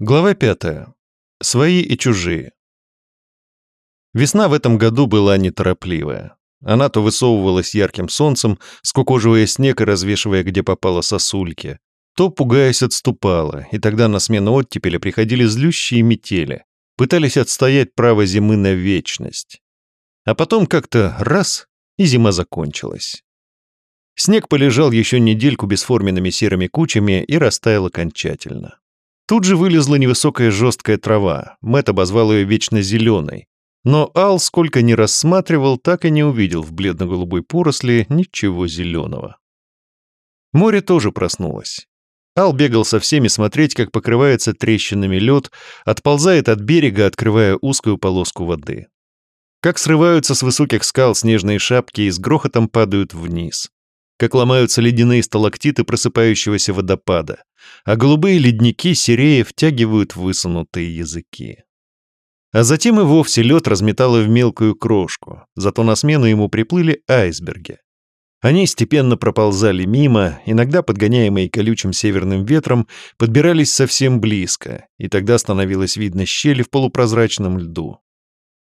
Глава пятая. Свои и чужие. Весна в этом году была неторопливая. Она то высовывалась ярким солнцем, скукоживая снег и развешивая, где попало сосульки, то, пугаясь, отступала, и тогда на смену оттепели приходили злющие метели, пытались отстоять право зимы на вечность. А потом как-то раз, и зима закончилась. Снег полежал еще недельку бесформенными серыми кучами и растаял окончательно. Тут же вылезла невысокая жесткая трава, Мэтт обозвал ее вечно зеленой. Но Ал, сколько ни рассматривал, так и не увидел в бледно-голубой поросли ничего зеленого. Море тоже проснулось. Ал бегал со всеми смотреть, как покрывается трещинами лед, отползает от берега, открывая узкую полоску воды. Как срываются с высоких скал снежные шапки и с грохотом падают вниз как ломаются ледяные сталактиты просыпающегося водопада, а голубые ледники серея втягивают высунутые языки. А затем и вовсе лед разметало в мелкую крошку, зато на смену ему приплыли айсберги. Они степенно проползали мимо, иногда подгоняемые колючим северным ветром, подбирались совсем близко, и тогда становилось видно щели в полупрозрачном льду.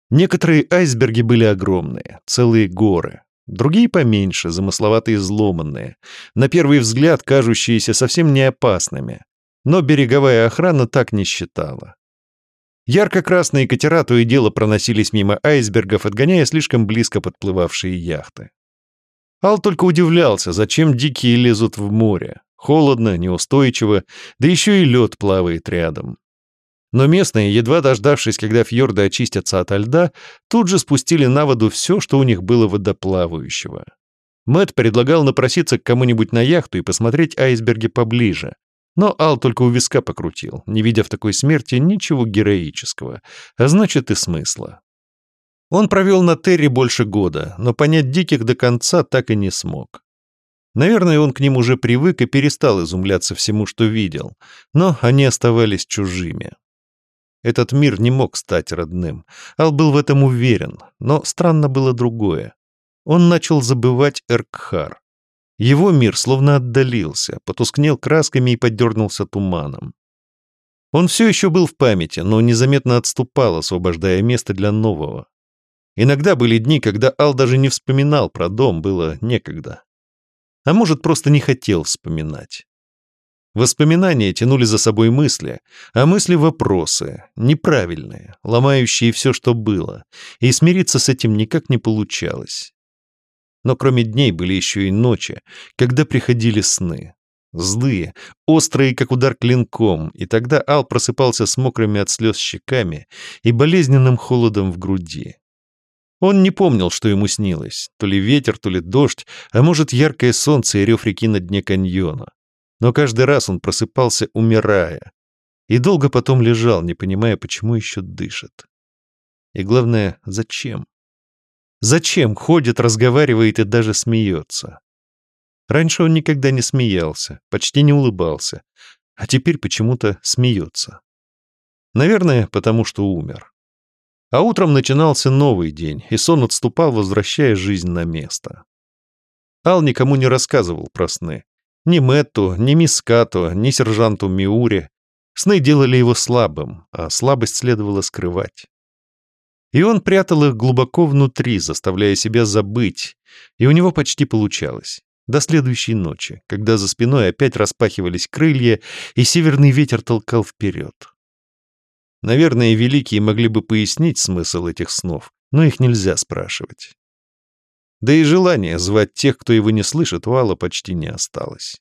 Некоторые айсберги были огромные, целые горы, Другие поменьше, замысловатые изломанные, на первый взгляд кажущиеся совсем не опасными. Но береговая охрана так не считала. Ярко-красные катера то и дело проносились мимо айсбергов, отгоняя слишком близко подплывавшие яхты. Ал только удивлялся, зачем дикие лезут в море. Холодно, неустойчиво, да еще и лед плавает рядом. Но местные, едва дождавшись, когда фьорды очистятся от льда, тут же спустили на воду все, что у них было водоплавающего. Мэт предлагал напроситься к кому-нибудь на яхту и посмотреть айсберги поближе. Но Ал только у виска покрутил, не видя в такой смерти ничего героического, а значит и смысла. Он провел на Терри больше года, но понять диких до конца так и не смог. Наверное, он к ним уже привык и перестал изумляться всему, что видел, но они оставались чужими. Этот мир не мог стать родным. Ал был в этом уверен, но странно было другое. Он начал забывать Эркхар. Его мир словно отдалился, потускнел красками и подернулся туманом. Он все еще был в памяти, но незаметно отступал, освобождая место для нового. Иногда были дни, когда Ал даже не вспоминал про дом, было некогда. А может, просто не хотел вспоминать. Воспоминания тянули за собой мысли, а мысли — вопросы, неправильные, ломающие все, что было, и смириться с этим никак не получалось. Но кроме дней были еще и ночи, когда приходили сны. Злые, острые, как удар клинком, и тогда Ал просыпался с мокрыми от слез щеками и болезненным холодом в груди. Он не помнил, что ему снилось, то ли ветер, то ли дождь, а может яркое солнце и рев реки на дне каньона но каждый раз он просыпался, умирая, и долго потом лежал, не понимая, почему еще дышит. И главное, зачем? Зачем ходит, разговаривает и даже смеется? Раньше он никогда не смеялся, почти не улыбался, а теперь почему-то смеется. Наверное, потому что умер. А утром начинался новый день, и сон отступал, возвращая жизнь на место. Ал никому не рассказывал про сны, ни Мэтту, ни мисс Като, ни сержанту Миуре. Сны делали его слабым, а слабость следовало скрывать. И он прятал их глубоко внутри, заставляя себя забыть, и у него почти получалось. До следующей ночи, когда за спиной опять распахивались крылья, и северный ветер толкал вперед. Наверное, великие могли бы пояснить смысл этих снов, но их нельзя спрашивать. Да и желание звать тех, кто его не слышит, у Алла почти не осталось.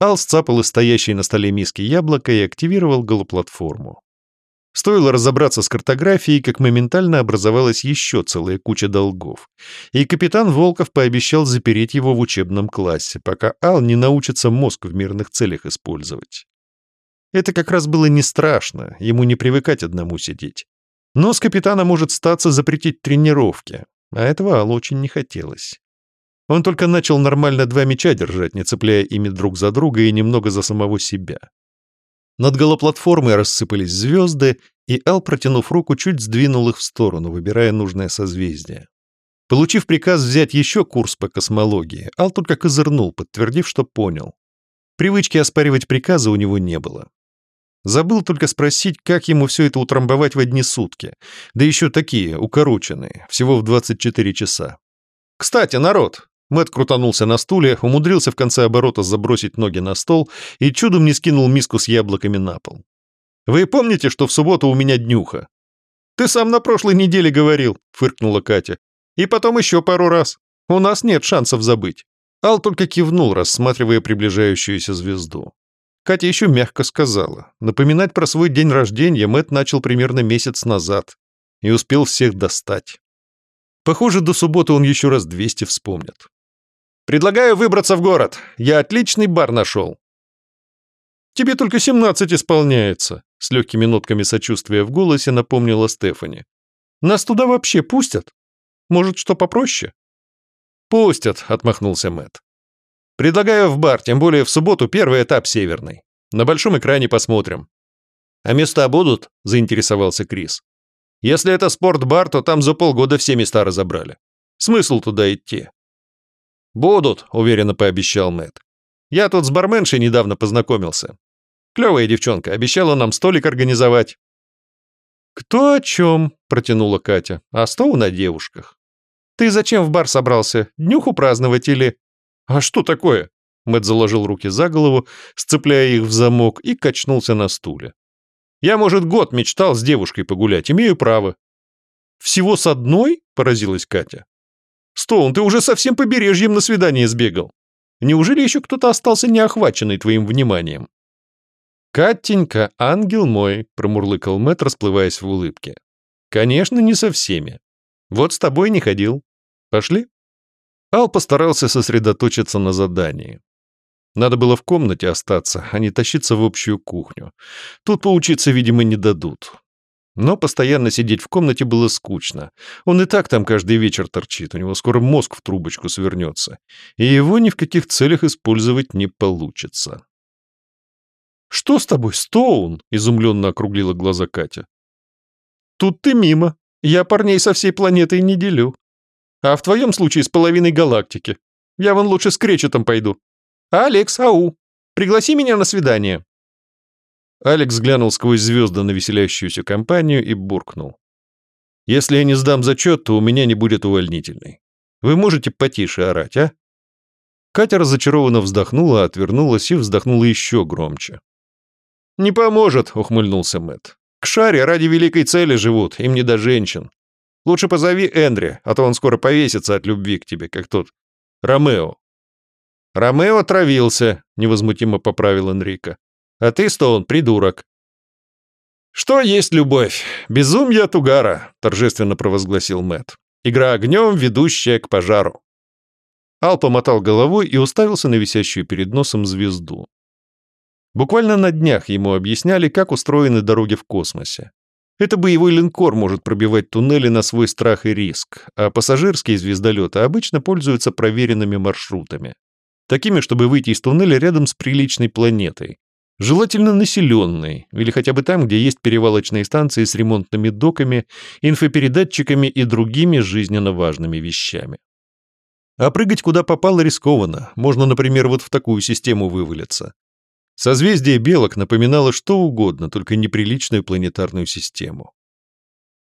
Ал сцапал из стоящей на столе миски яблоко и активировал голоплатформу. Стоило разобраться с картографией, как моментально образовалась еще целая куча долгов. И капитан Волков пообещал запереть его в учебном классе, пока Ал не научится мозг в мирных целях использовать. Это как раз было не страшно, ему не привыкать одному сидеть. Но с капитана может статься запретить тренировки, а этого Аллу очень не хотелось. Он только начал нормально два меча держать, не цепляя ими друг за друга и немного за самого себя. Над голоплатформой рассыпались звезды, и Ал, протянув руку, чуть сдвинул их в сторону, выбирая нужное созвездие. Получив приказ взять еще курс по космологии, Ал только козырнул, подтвердив, что понял. Привычки оспаривать приказы у него не было. Забыл только спросить, как ему все это утрамбовать в одни сутки. Да еще такие, укороченные, всего в 24 часа. «Кстати, народ!» Мэт крутанулся на стуле, умудрился в конце оборота забросить ноги на стол и чудом не скинул миску с яблоками на пол. «Вы помните, что в субботу у меня днюха?» «Ты сам на прошлой неделе говорил», — фыркнула Катя. «И потом еще пару раз. У нас нет шансов забыть». Ал только кивнул, рассматривая приближающуюся звезду. Катя еще мягко сказала. Напоминать про свой день рождения Мэт начал примерно месяц назад и успел всех достать. Похоже, до субботы он еще раз 200 вспомнит. «Предлагаю выбраться в город. Я отличный бар нашел». «Тебе только 17 исполняется», — с легкими нотками сочувствия в голосе напомнила Стефани. «Нас туда вообще пустят? Может, что попроще?» «Пустят», — отмахнулся Мэт. Предлагаю в бар, тем более в субботу первый этап северный. На большом экране посмотрим. А места будут? Заинтересовался Крис. Если это спортбар, то там за полгода все места разобрали. Смысл туда идти? Будут, уверенно пообещал Мэт. Я тут с барменшей недавно познакомился. Клевая девчонка, обещала нам столик организовать. «Кто о чем?» – протянула Катя. «А стол на девушках. Ты зачем в бар собрался? Днюху праздновать или...» «А что такое?» Мэт заложил руки за голову, сцепляя их в замок, и качнулся на стуле. «Я, может, год мечтал с девушкой погулять, имею право». «Всего с одной?» – поразилась Катя. «Стоун, ты уже совсем побережьем на свидание сбегал. Неужели еще кто-то остался неохваченный твоим вниманием?» «Катенька, ангел мой», – промурлыкал Мэт, расплываясь в улыбке. «Конечно, не со всеми. Вот с тобой не ходил. Пошли?» Ал постарался сосредоточиться на задании. Надо было в комнате остаться, а не тащиться в общую кухню. Тут поучиться, видимо, не дадут. Но постоянно сидеть в комнате было скучно. Он и так там каждый вечер торчит, у него скоро мозг в трубочку свернется. И его ни в каких целях использовать не получится. «Что с тобой, Стоун?» — изумленно округлила глаза Катя. «Тут ты мимо. Я парней со всей планетой не делю. А в твоем случае с половиной галактики. Я вон лучше с Кречетом пойду. Алекс, ау, пригласи меня на свидание». Алекс глянул сквозь звезды на веселящуюся компанию и буркнул. «Если я не сдам зачет, то у меня не будет увольнительной. Вы можете потише орать, а?» Катя разочарованно вздохнула, отвернулась и вздохнула еще громче. «Не поможет», — ухмыльнулся Мэт. «К шаре ради великой цели живут, им не до женщин. Лучше позови Эндри, а то он скоро повесится от любви к тебе, как тот Ромео». «Ромео отравился», — невозмутимо поправил Энрико. «А ты, Стоун, придурок». «Что есть любовь? Безумие от угара», — торжественно провозгласил Мэт. «Игра огнем, ведущая к пожару». Ал помотал головой и уставился на висящую перед носом звезду. Буквально на днях ему объясняли, как устроены дороги в космосе. Это боевой линкор может пробивать туннели на свой страх и риск, а пассажирские звездолеты обычно пользуются проверенными маршрутами. Такими, чтобы выйти из туннеля рядом с приличной планетой. Желательно населенной, или хотя бы там, где есть перевалочные станции с ремонтными доками, инфопередатчиками и другими жизненно важными вещами. А прыгать куда попало рискованно, можно, например, вот в такую систему вывалиться. Созвездие белок напоминало что угодно, только неприличную планетарную систему.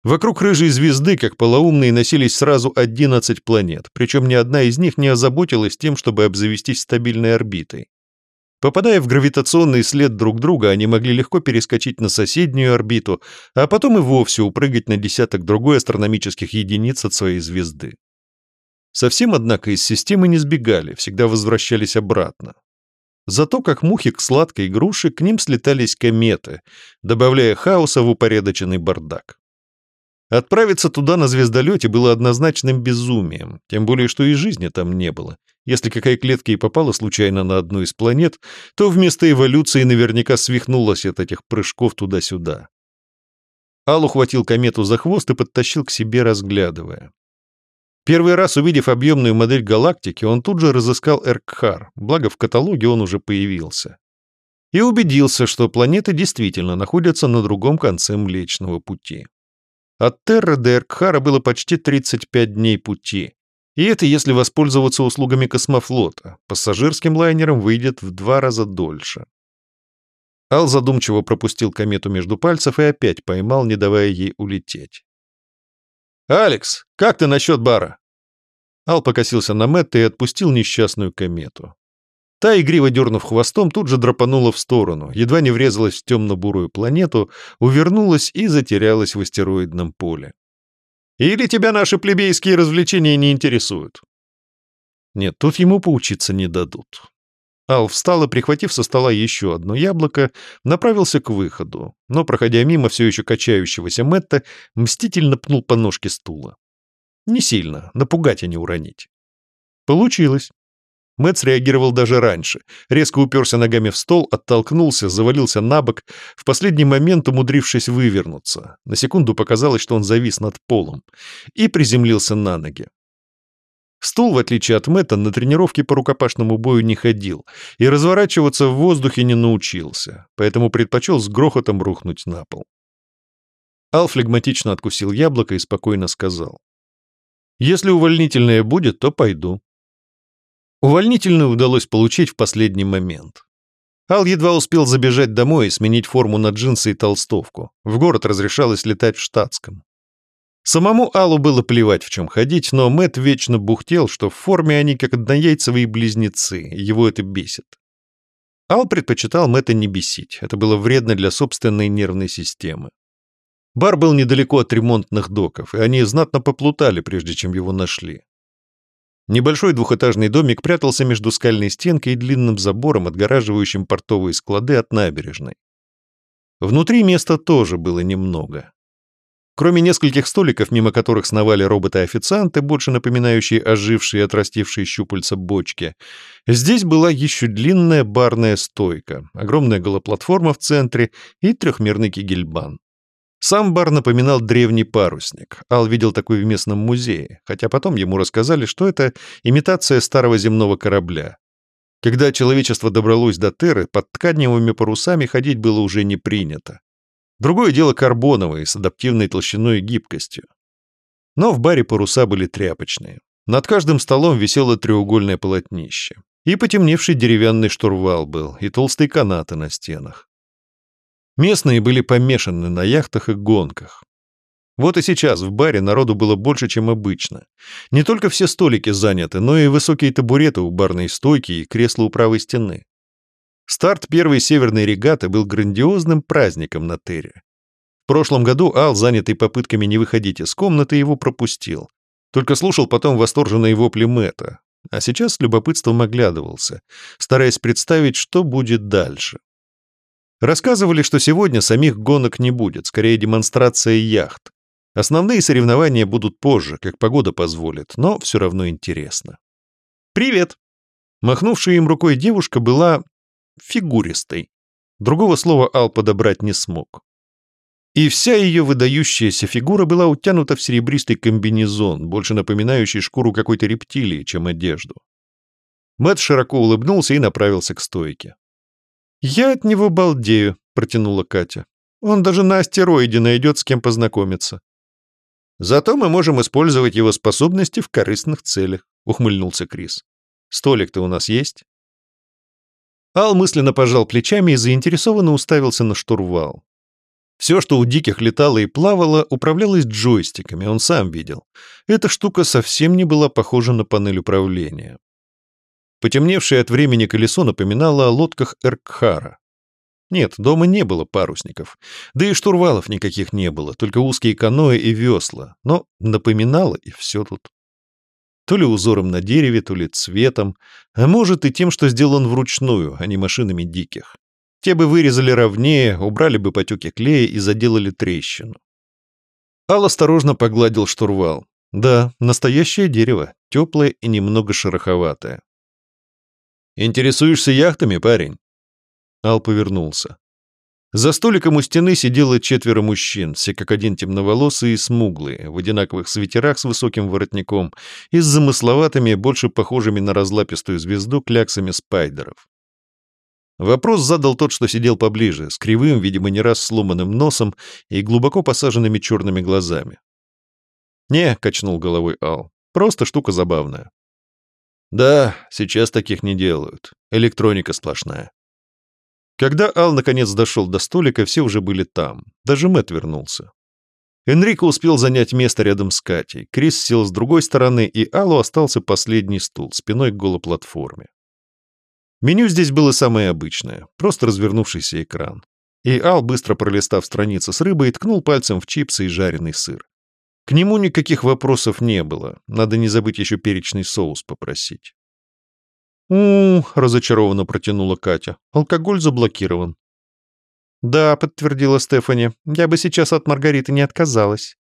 Вокруг рыжей звезды, как полоумные, носились сразу 11 планет, причем ни одна из них не озаботилась тем, чтобы обзавестись стабильной орбитой. Попадая в гравитационный след друг друга, они могли легко перескочить на соседнюю орбиту, а потом и вовсе упрыгать на десяток другой астрономических единиц от своей звезды. Совсем, однако, из системы не сбегали, всегда возвращались обратно. Зато как мухи к сладкой груше к ним слетались кометы, добавляя хаоса в упорядоченный бардак. Отправиться туда на звездолете было однозначным безумием, тем более, что и жизни там не было. Если какая клетка и попала случайно на одну из планет, то вместо эволюции наверняка свихнулась от этих прыжков туда-сюда. Ал ухватил комету за хвост и подтащил к себе, разглядывая. Первый раз увидев объемную модель галактики, он тут же разыскал Эркхар, благо в каталоге он уже появился. И убедился, что планеты действительно находятся на другом конце Млечного Пути. От Терры до Эркхара было почти 35 дней пути. И это если воспользоваться услугами космофлота. Пассажирским лайнером выйдет в два раза дольше. Ал задумчиво пропустил комету между пальцев и опять поймал, не давая ей улететь. «Алекс, как ты насчет бара?» Ал покосился на Мэтта и отпустил несчастную комету. Та, игриво дернув хвостом, тут же драпанула в сторону, едва не врезалась в темно-бурую планету, увернулась и затерялась в астероидном поле. «Или тебя наши плебейские развлечения не интересуют?» Нет, тут ему поучиться не дадут. Ал встал и, прихватив со стола еще одно яблоко, направился к выходу, но, проходя мимо все еще качающегося Мэтта, мстительно пнул по ножке стула. Не сильно, напугать, а не уронить. Получилось. Мэтт среагировал даже раньше. Резко уперся ногами в стол, оттолкнулся, завалился на бок, в последний момент умудрившись вывернуться. На секунду показалось, что он завис над полом. И приземлился на ноги. Стул, в отличие от Мэтта, на тренировке по рукопашному бою не ходил и разворачиваться в воздухе не научился, поэтому предпочел с грохотом рухнуть на пол. Ал флегматично откусил яблоко и спокойно сказал. «Если увольнительное будет, то пойду». Увольнительную удалось получить в последний момент. Ал едва успел забежать домой и сменить форму на джинсы и толстовку. В город разрешалось летать в штатском. Самому Аллу было плевать, в чем ходить, но Мэт вечно бухтел, что в форме они как однояйцевые близнецы, его это бесит. Ал предпочитал Мэтта не бесить, это было вредно для собственной нервной системы. Бар был недалеко от ремонтных доков, и они знатно поплутали, прежде чем его нашли. Небольшой двухэтажный домик прятался между скальной стенкой и длинным забором, отгораживающим портовые склады от набережной. Внутри места тоже было немного. Кроме нескольких столиков, мимо которых сновали роботы-официанты, больше напоминающие ожившие и отрастившие щупальца бочки, здесь была еще длинная барная стойка, огромная голоплатформа в центре и трехмерный кигельбан. Сам бар напоминал древний парусник. Ал видел такой в местном музее, хотя потом ему рассказали, что это имитация старого земного корабля. Когда человечество добралось до Терры, под тканевыми парусами ходить было уже не принято. Другое дело карбоновые, с адаптивной толщиной и гибкостью. Но в баре паруса были тряпочные. Над каждым столом висело треугольное полотнище. И потемневший деревянный штурвал был, и толстые канаты на стенах. Местные были помешаны на яхтах и гонках. Вот и сейчас в баре народу было больше, чем обычно. Не только все столики заняты, но и высокие табуреты у барной стойки и кресла у правой стены. Старт первой северной регаты был грандиозным праздником на Терре. В прошлом году Ал, занятый попытками не выходить из комнаты, его пропустил. Только слушал потом восторженные вопли Мэтта, а сейчас с любопытством оглядывался, стараясь представить, что будет дальше. Рассказывали, что сегодня самих гонок не будет, скорее демонстрация яхт. Основные соревнования будут позже, как погода позволит, но все равно интересно. «Привет!» Махнувшая им рукой девушка была фигуристой. Другого слова Ал подобрать не смог. И вся ее выдающаяся фигура была утянута в серебристый комбинезон, больше напоминающий шкуру какой-то рептилии, чем одежду. Мэтт широко улыбнулся и направился к стойке. «Я от него балдею», — протянула Катя. «Он даже на астероиде найдет с кем познакомиться». «Зато мы можем использовать его способности в корыстных целях», — ухмыльнулся Крис. «Столик-то у нас есть?» Ал мысленно пожал плечами и заинтересованно уставился на штурвал. Все, что у диких летало и плавало, управлялось джойстиками, он сам видел. Эта штука совсем не была похожа на панель управления. Потемневшее от времени колесо напоминало о лодках Эркхара. Нет, дома не было парусников. Да и штурвалов никаких не было, только узкие каноэ и весла. Но напоминало, и все тут. То ли узором на дереве, то ли цветом, а может и тем, что сделан вручную, а не машинами диких. Те бы вырезали ровнее, убрали бы потеки клея и заделали трещину. Ал осторожно погладил штурвал. Да, настоящее дерево, теплое и немного шероховатое. «Интересуешься яхтами, парень?» Ал повернулся. За столиком у стены сидело четверо мужчин, все как один темноволосые и смуглые, в одинаковых свитерах с высоким воротником и с замысловатыми, больше похожими на разлапистую звезду, кляксами спайдеров. Вопрос задал тот, что сидел поближе, с кривым, видимо, не раз сломанным носом и глубоко посаженными черными глазами. «Не», — качнул головой Ал, — «просто штука забавная». «Да, сейчас таких не делают. Электроника сплошная». Когда Ал наконец дошел до столика, все уже были там. Даже Мэт вернулся. Энрико успел занять место рядом с Катей. Крис сел с другой стороны, и Аллу остался последний стул, спиной к голоплатформе. Меню здесь было самое обычное, просто развернувшийся экран. И Ал, быстро пролистав страницы с рыбой, ткнул пальцем в чипсы и жареный сыр. К нему никаких вопросов не было, надо не забыть еще перечный соус попросить. У, разочарованно протянула Катя. «Алкоголь заблокирован». «Да», — подтвердила Стефани, — «я бы сейчас от Маргариты не отказалась.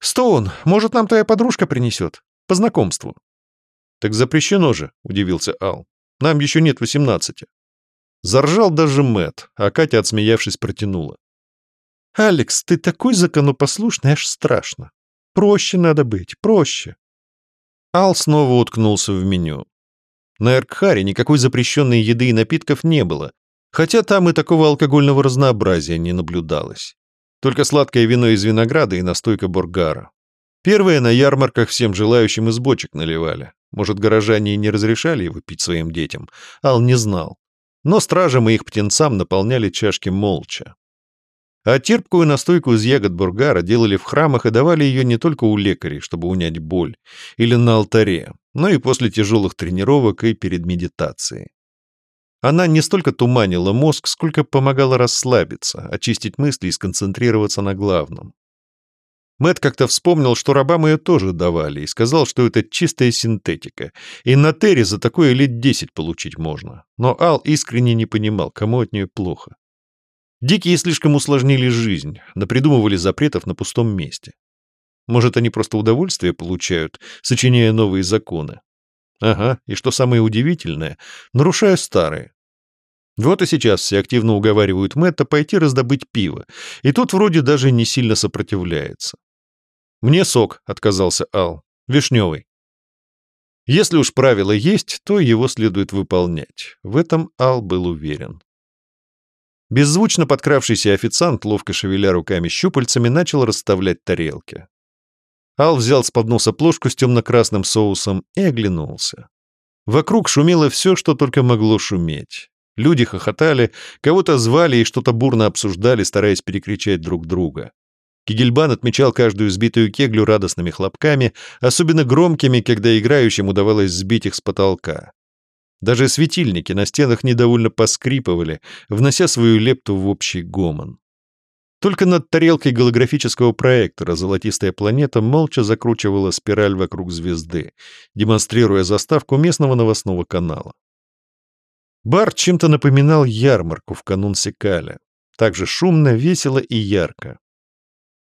Стоун, может, нам твоя подружка принесет? По знакомству». «Так запрещено же», — удивился Ал. «Нам еще нет восемнадцати». Заржал даже Мэт, а Катя, отсмеявшись, протянула. «Алекс, ты такой законопослушный, аж страшно. Проще надо быть, проще». Ал снова уткнулся в меню. На Эркхаре никакой запрещенной еды и напитков не было, хотя там и такого алкогольного разнообразия не наблюдалось. Только сладкое вино из винограда и настойка бургара. Первое на ярмарках всем желающим из бочек наливали. Может, горожане и не разрешали его пить своим детям. Ал не знал. Но стражам и их птенцам наполняли чашки молча. А терпкую настойку из ягод бургара делали в храмах и давали ее не только у лекарей, чтобы унять боль, или на алтаре, но и после тяжелых тренировок и перед медитацией. Она не столько туманила мозг, сколько помогала расслабиться, очистить мысли и сконцентрироваться на главном. Мэт как-то вспомнил, что рабам ее тоже давали, и сказал, что это чистая синтетика, и на Терре за такое лет десять получить можно. Но Ал искренне не понимал, кому от нее плохо. Дикие слишком усложнили жизнь, напридумывали запретов на пустом месте. Может, они просто удовольствие получают, сочиняя новые законы. Ага, и что самое удивительное, нарушая старые. Вот и сейчас все активно уговаривают Мэтта пойти раздобыть пиво, и тот вроде даже не сильно сопротивляется. «Мне сок», — отказался Ал, — «вишневый». Если уж правило есть, то его следует выполнять. В этом Ал был уверен. Беззвучно подкравшийся официант, ловко шевеля руками-щупальцами, начал расставлять тарелки. Ал взял с подноса плошку с темно-красным соусом и оглянулся. Вокруг шумело все, что только могло шуметь. Люди хохотали, кого-то звали и что-то бурно обсуждали, стараясь перекричать друг друга. Кигельбан отмечал каждую сбитую кеглю радостными хлопками, особенно громкими, когда играющим удавалось сбить их с потолка. Даже светильники на стенах недовольно поскрипывали, внося свою лепту в общий гомон. Только над тарелкой голографического проектора «Золотистая планета» молча закручивала спираль вокруг звезды, демонстрируя заставку местного новостного канала. Бар чем-то напоминал ярмарку в канун Секаля. Также шумно, весело и ярко.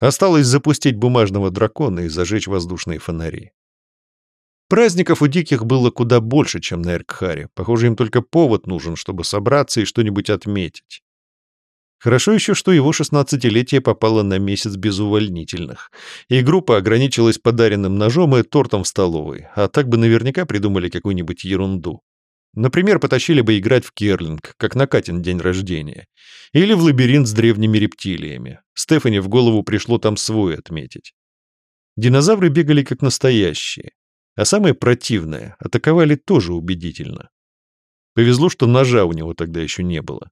Осталось запустить бумажного дракона и зажечь воздушные фонари. Праздников у диких было куда больше, чем на Эркхаре. Похоже, им только повод нужен, чтобы собраться и что-нибудь отметить. Хорошо еще, что его шестнадцатилетие попало на месяц без увольнительных, и группа ограничилась подаренным ножом и тортом в столовой, а так бы наверняка придумали какую-нибудь ерунду. Например, потащили бы играть в керлинг, как на Катин день рождения. Или в лабиринт с древними рептилиями. Стефани в голову пришло там свой отметить. Динозавры бегали как настоящие. А самое противное, атаковали тоже убедительно. Повезло, что ножа у него тогда еще не было.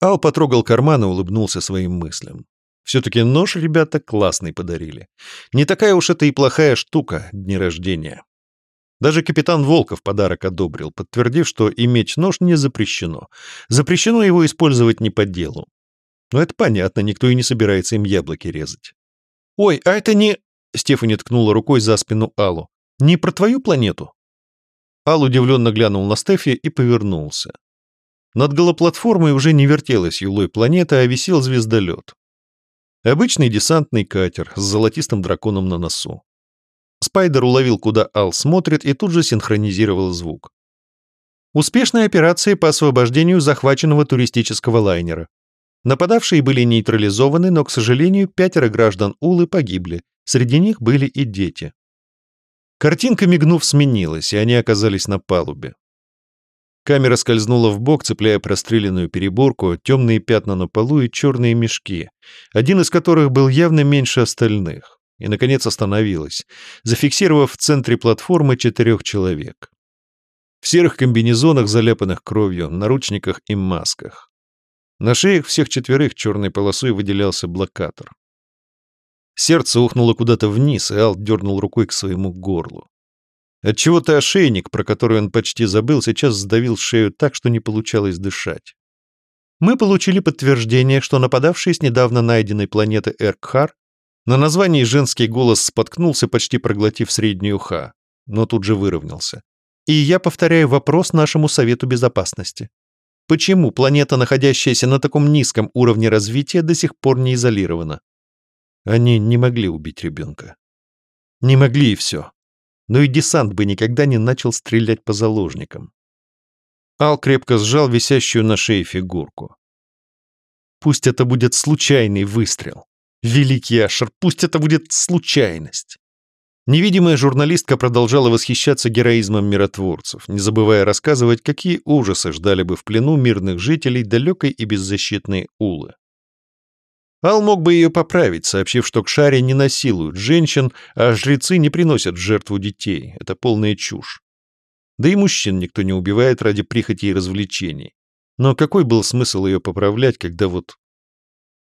Ал потрогал карман и улыбнулся своим мыслям. Все-таки нож ребята классный подарили. Не такая уж это и плохая штука, дни рождения. Даже капитан Волков подарок одобрил, подтвердив, что иметь нож не запрещено. Запрещено его использовать не по делу. Но это понятно, никто и не собирается им яблоки резать. «Ой, а это не...» Стефани ткнула рукой за спину Аллу. Не про твою планету?» Ал удивленно глянул на Стефи и повернулся. Над голоплатформой уже не вертелась юлой планета, а висел звездолет. Обычный десантный катер с золотистым драконом на носу. Спайдер уловил, куда Ал смотрит, и тут же синхронизировал звук. Успешная операция по освобождению захваченного туристического лайнера. Нападавшие были нейтрализованы, но, к сожалению, пятеро граждан Улы погибли. Среди них были и дети. Картинка, мигнув, сменилась, и они оказались на палубе. Камера скользнула в бок, цепляя простреленную переборку, темные пятна на полу и черные мешки, один из которых был явно меньше остальных, и, наконец, остановилась, зафиксировав в центре платформы четырех человек. В серых комбинезонах, заляпанных кровью, наручниках и масках. На шеях всех четверых черной полосой выделялся блокатор. Сердце ухнуло куда-то вниз, и Ал дернул рукой к своему горлу. Отчего-то ошейник, про который он почти забыл, сейчас сдавил шею так, что не получалось дышать. Мы получили подтверждение, что нападавший с недавно найденной планеты Эркхар на названии женский голос споткнулся, почти проглотив среднюю Х, но тут же выровнялся. И я повторяю вопрос нашему Совету Безопасности. Почему планета, находящаяся на таком низком уровне развития, до сих пор не изолирована? Они не могли убить ребенка. Не могли и все. Но и десант бы никогда не начал стрелять по заложникам. Ал крепко сжал висящую на шее фигурку. Пусть это будет случайный выстрел. Великий Ашер, пусть это будет случайность. Невидимая журналистка продолжала восхищаться героизмом миротворцев, не забывая рассказывать, какие ужасы ждали бы в плену мирных жителей далекой и беззащитной Улы. Ал мог бы ее поправить, сообщив, что к шаре не насилуют женщин, а жрецы не приносят в жертву детей. Это полная чушь. Да и мужчин никто не убивает ради прихоти и развлечений. Но какой был смысл ее поправлять, когда вот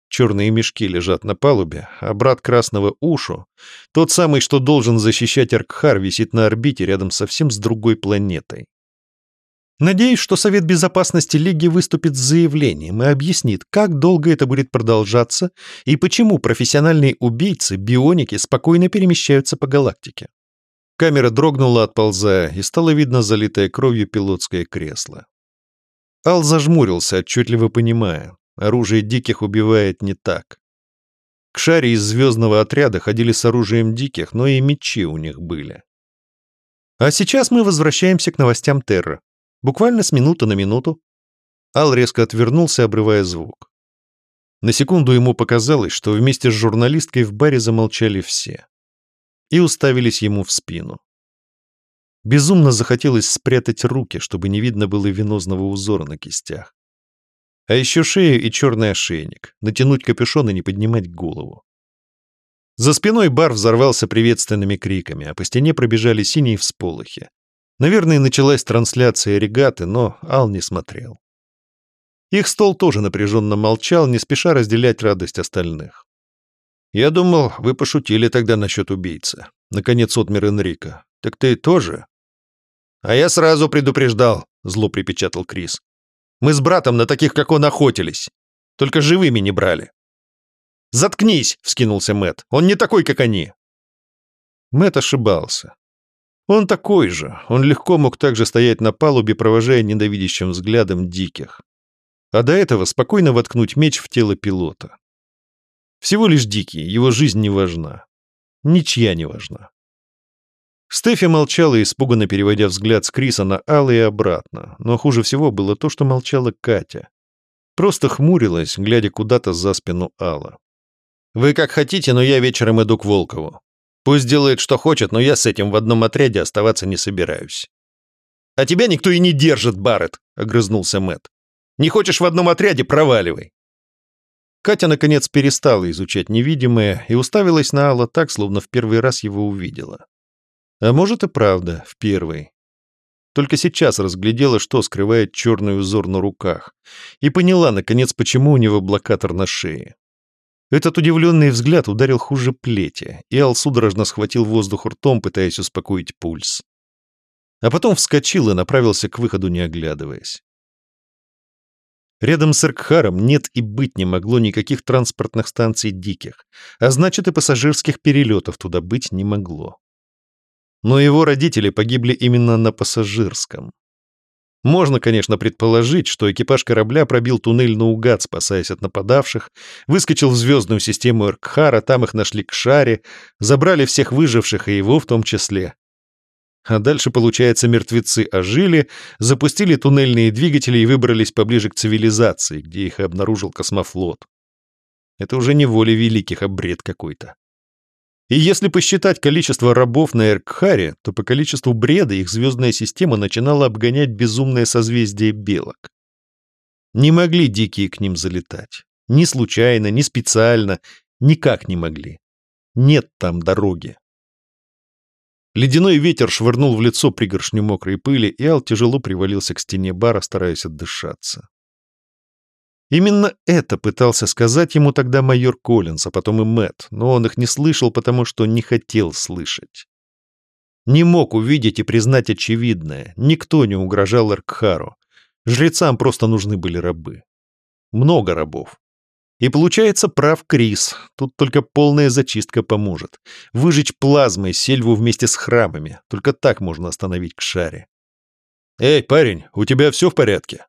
черные мешки лежат на палубе, а брат Красного Ушу, тот самый, что должен защищать Аркхар, висит на орбите рядом совсем с другой планетой. Надеюсь, что Совет Безопасности Лиги выступит с заявлением и объяснит, как долго это будет продолжаться и почему профессиональные убийцы, бионики, спокойно перемещаются по галактике. Камера дрогнула, отползая, и стало видно залитое кровью пилотское кресло. Ал зажмурился, отчетливо понимая, оружие диких убивает не так. К шаре из звездного отряда ходили с оружием диких, но и мечи у них были. А сейчас мы возвращаемся к новостям Терра. Буквально с минуты на минуту. Ал резко отвернулся, обрывая звук. На секунду ему показалось, что вместе с журналисткой в баре замолчали все. И уставились ему в спину. Безумно захотелось спрятать руки, чтобы не видно было венозного узора на кистях. А еще шею и черный ошейник, натянуть капюшон и не поднимать голову. За спиной бар взорвался приветственными криками, а по стене пробежали синие всполохи. Наверное, началась трансляция регаты, но Ал не смотрел. Их стол тоже напряженно молчал, не спеша разделять радость остальных. «Я думал, вы пошутили тогда насчет убийцы», — наконец отмер Энрико. «Так ты тоже?» «А я сразу предупреждал», — зло припечатал Крис. «Мы с братом на таких, как он, охотились. Только живыми не брали». «Заткнись!» — вскинулся Мэт. «Он не такой, как они!» Мэт ошибался. Он такой же, он легко мог также стоять на палубе, провожая ненавидящим взглядом диких. А до этого спокойно воткнуть меч в тело пилота. Всего лишь дикий, его жизнь не важна. Ничья не важна. Стефи молчала, испуганно переводя взгляд с Криса на Алла и обратно, но хуже всего было то, что молчала Катя. Просто хмурилась, глядя куда-то за спину Алла. «Вы как хотите, но я вечером иду к Волкову. Пусть делает, что хочет, но я с этим в одном отряде оставаться не собираюсь. А тебя никто и не держит, Барретт, огрызнулся Мэт. Не хочешь в одном отряде, проваливай. Катя, наконец, перестала изучать невидимое и уставилась на Алла так, словно в первый раз его увидела. А может и правда, в первый. Только сейчас разглядела, что скрывает черный узор на руках, и поняла, наконец, почему у него блокатор на шее. Этот удивленный взгляд ударил хуже плети, и Ал судорожно схватил воздух ртом, пытаясь успокоить пульс. А потом вскочил и направился к выходу, не оглядываясь. Рядом с Эркхаром нет и быть не могло никаких транспортных станций диких, а значит и пассажирских перелетов туда быть не могло. Но его родители погибли именно на пассажирском. Можно, конечно, предположить, что экипаж корабля пробил туннель наугад, спасаясь от нападавших, выскочил в звездную систему Эркхара, там их нашли к шаре, забрали всех выживших и его в том числе. А дальше, получается, мертвецы ожили, запустили туннельные двигатели и выбрались поближе к цивилизации, где их обнаружил космофлот. Это уже не воля великих, а бред какой-то. И если посчитать количество рабов на Эркхаре, то по количеству бреда их звездная система начинала обгонять безумное созвездие белок. Не могли дикие к ним залетать. Ни случайно, ни специально. Никак не могли. Нет там дороги. Ледяной ветер швырнул в лицо пригоршню мокрой пыли, и Ал тяжело привалился к стене бара, стараясь отдышаться. Именно это пытался сказать ему тогда майор Коллинс, а потом и Мэтт, но он их не слышал, потому что не хотел слышать. Не мог увидеть и признать очевидное. Никто не угрожал Эркхару. Жрецам просто нужны были рабы. Много рабов. И получается прав Крис. Тут только полная зачистка поможет. Выжечь плазмой сельву вместе с храмами. Только так можно остановить к шаре. «Эй, парень, у тебя все в порядке?»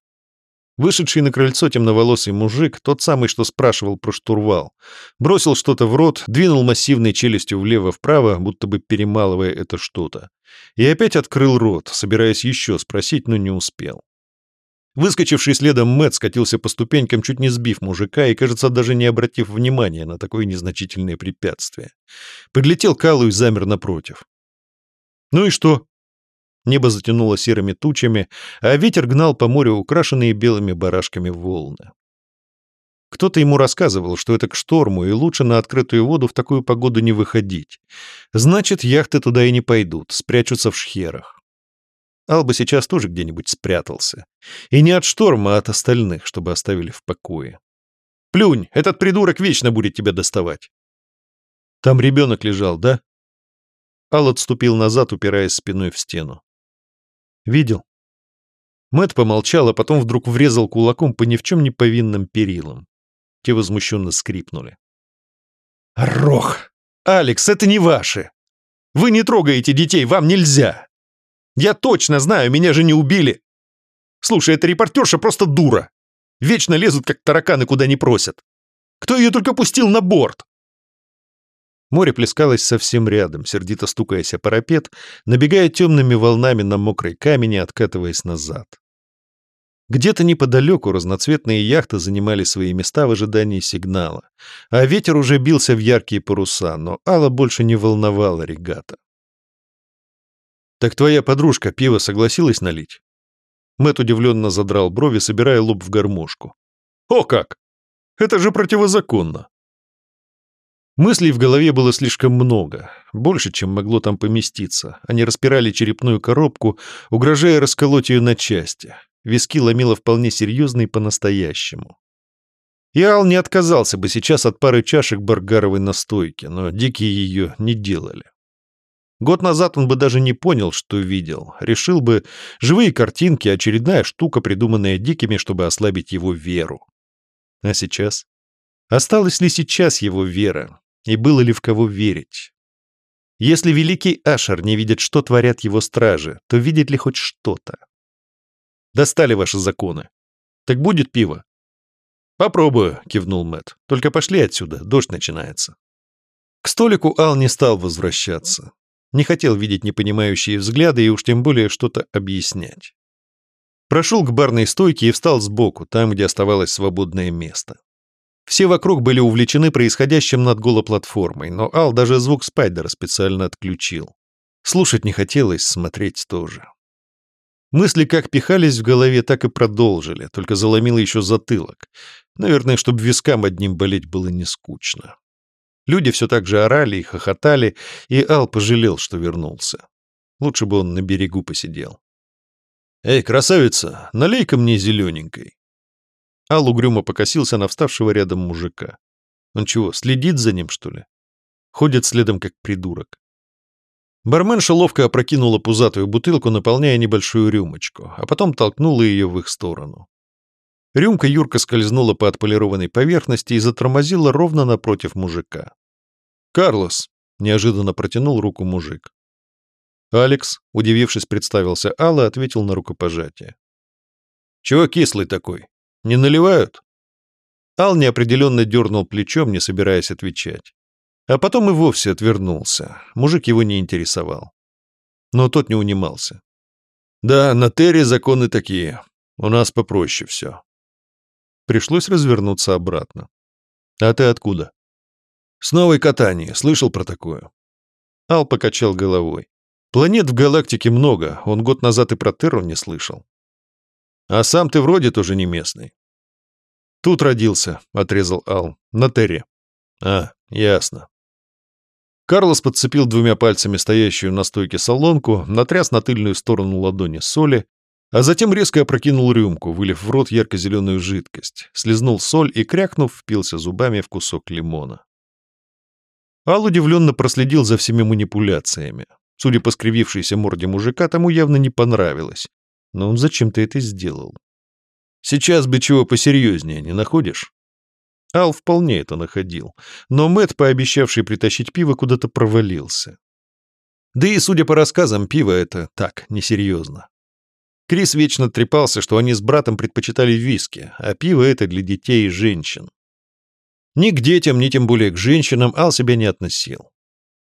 Вышедший на крыльцо темноволосый мужик, тот самый, что спрашивал про штурвал, бросил что-то в рот, двинул массивной челюстью влево-вправо, будто бы перемалывая это что-то, и опять открыл рот, собираясь еще спросить, но не успел. Выскочивший следом Мэтт скатился по ступенькам, чуть не сбив мужика и, кажется, даже не обратив внимания на такое незначительное препятствие. Подлетел к Аллу и замер напротив. «Ну и что?» Небо затянуло серыми тучами, а ветер гнал по морю украшенные белыми барашками волны. Кто-то ему рассказывал, что это к шторму, и лучше на открытую воду в такую погоду не выходить. Значит, яхты туда и не пойдут, спрячутся в шхерах. Алба сейчас тоже где-нибудь спрятался. И не от шторма, а от остальных, чтобы оставили в покое. «Плюнь, этот придурок вечно будет тебя доставать!» «Там ребенок лежал, да?» Ал отступил назад, упираясь спиной в стену. Видел?» Мэт помолчал, а потом вдруг врезал кулаком по ни в чем не повинным перилам. Те возмущенно скрипнули. «Рох! Алекс, это не ваши! Вы не трогаете детей, вам нельзя! Я точно знаю, меня же не убили! Слушай, эта репортерша просто дура! Вечно лезут, как тараканы, куда не просят! Кто ее только пустил на борт?» Море плескалось совсем рядом, сердито стукаясь о парапет, набегая темными волнами на мокрый камень и откатываясь назад. Где-то неподалеку разноцветные яхты занимали свои места в ожидании сигнала, а ветер уже бился в яркие паруса, но Алла больше не волновала регата. «Так твоя подружка пиво согласилась налить?» Мэт удивленно задрал брови, собирая лоб в гармошку. «О как! Это же противозаконно!» Мыслей в голове было слишком много, больше, чем могло там поместиться. Они распирали черепную коробку, угрожая расколоть ее на части. Виски ломило вполне серьезно и по-настоящему. Иал не отказался бы сейчас от пары чашек баргаровой настойки, но дикие ее не делали. Год назад он бы даже не понял, что видел. Решил бы, живые картинки, очередная штука, придуманная дикими, чтобы ослабить его веру. А сейчас? Осталась ли сейчас его вера? И было ли в кого верить. Если великий Ашер не видит, что творят его стражи, то видит ли хоть что-то? Достали ваши законы. Так будет пиво? Попробую, кивнул Мэт. Только пошли отсюда, дождь начинается. К столику Ал не стал возвращаться. Не хотел видеть непонимающие взгляды и уж тем более что-то объяснять. Прошел к барной стойке и встал сбоку, там, где оставалось свободное место. Все вокруг были увлечены происходящим над голоплатформой, но Ал даже звук спайдера специально отключил. Слушать не хотелось, смотреть тоже. Мысли как пихались в голове, так и продолжили, только заломило еще затылок. Наверное, чтобы вискам одним болеть было не скучно. Люди все так же орали и хохотали, и Ал пожалел, что вернулся. Лучше бы он на берегу посидел. «Эй, красавица, налей-ка мне зелененькой». Ал угрюмо покосился на вставшего рядом мужика. Он чего, следит за ним, что ли? Ходит следом, как придурок. Барменша ловко опрокинула пузатую бутылку, наполняя небольшую рюмочку, а потом толкнула ее в их сторону. Рюмка Юрка скользнула по отполированной поверхности и затормозила ровно напротив мужика. «Карлос!» — неожиданно протянул руку мужик. «Алекс», — удивившись, представился Алла, ответил на рукопожатие. «Чего кислый такой?» Не наливают?» Ал неопределенно дернул плечом, не собираясь отвечать. А потом и вовсе отвернулся. Мужик его не интересовал. Но тот не унимался. «Да, на Терре законы такие. У нас попроще все». Пришлось развернуться обратно. «А ты откуда?» «С Новой Катании. Слышал про такое?» Ал покачал головой. «Планет в галактике много. Он год назад и про Терру не слышал. А сам ты вроде тоже не местный. Тут родился, отрезал Ал. На Терре. А, ясно. Карлос подцепил двумя пальцами стоящую на стойке солонку, натряс на тыльную сторону ладони соли, А затем резко опрокинул рюмку, вылив в рот ярко-зеленую жидкость, слезнул соль и, крякнув, впился зубами в кусок лимона. Ал удивленно проследил за всеми манипуляциями. Судя по скривившейся морде мужика, тому явно не понравилось. Но он зачем-то это сделал. Сейчас бы чего посерьезнее, не находишь? Ал вполне это находил, но Мэт, пообещавший притащить пиво, куда-то провалился. Да и, судя по рассказам, пиво это так, несерьезно. Крис вечно трепался, что они с братом предпочитали виски, а пиво это для детей и женщин. Ни к детям, ни тем более к женщинам Ал себя не относил.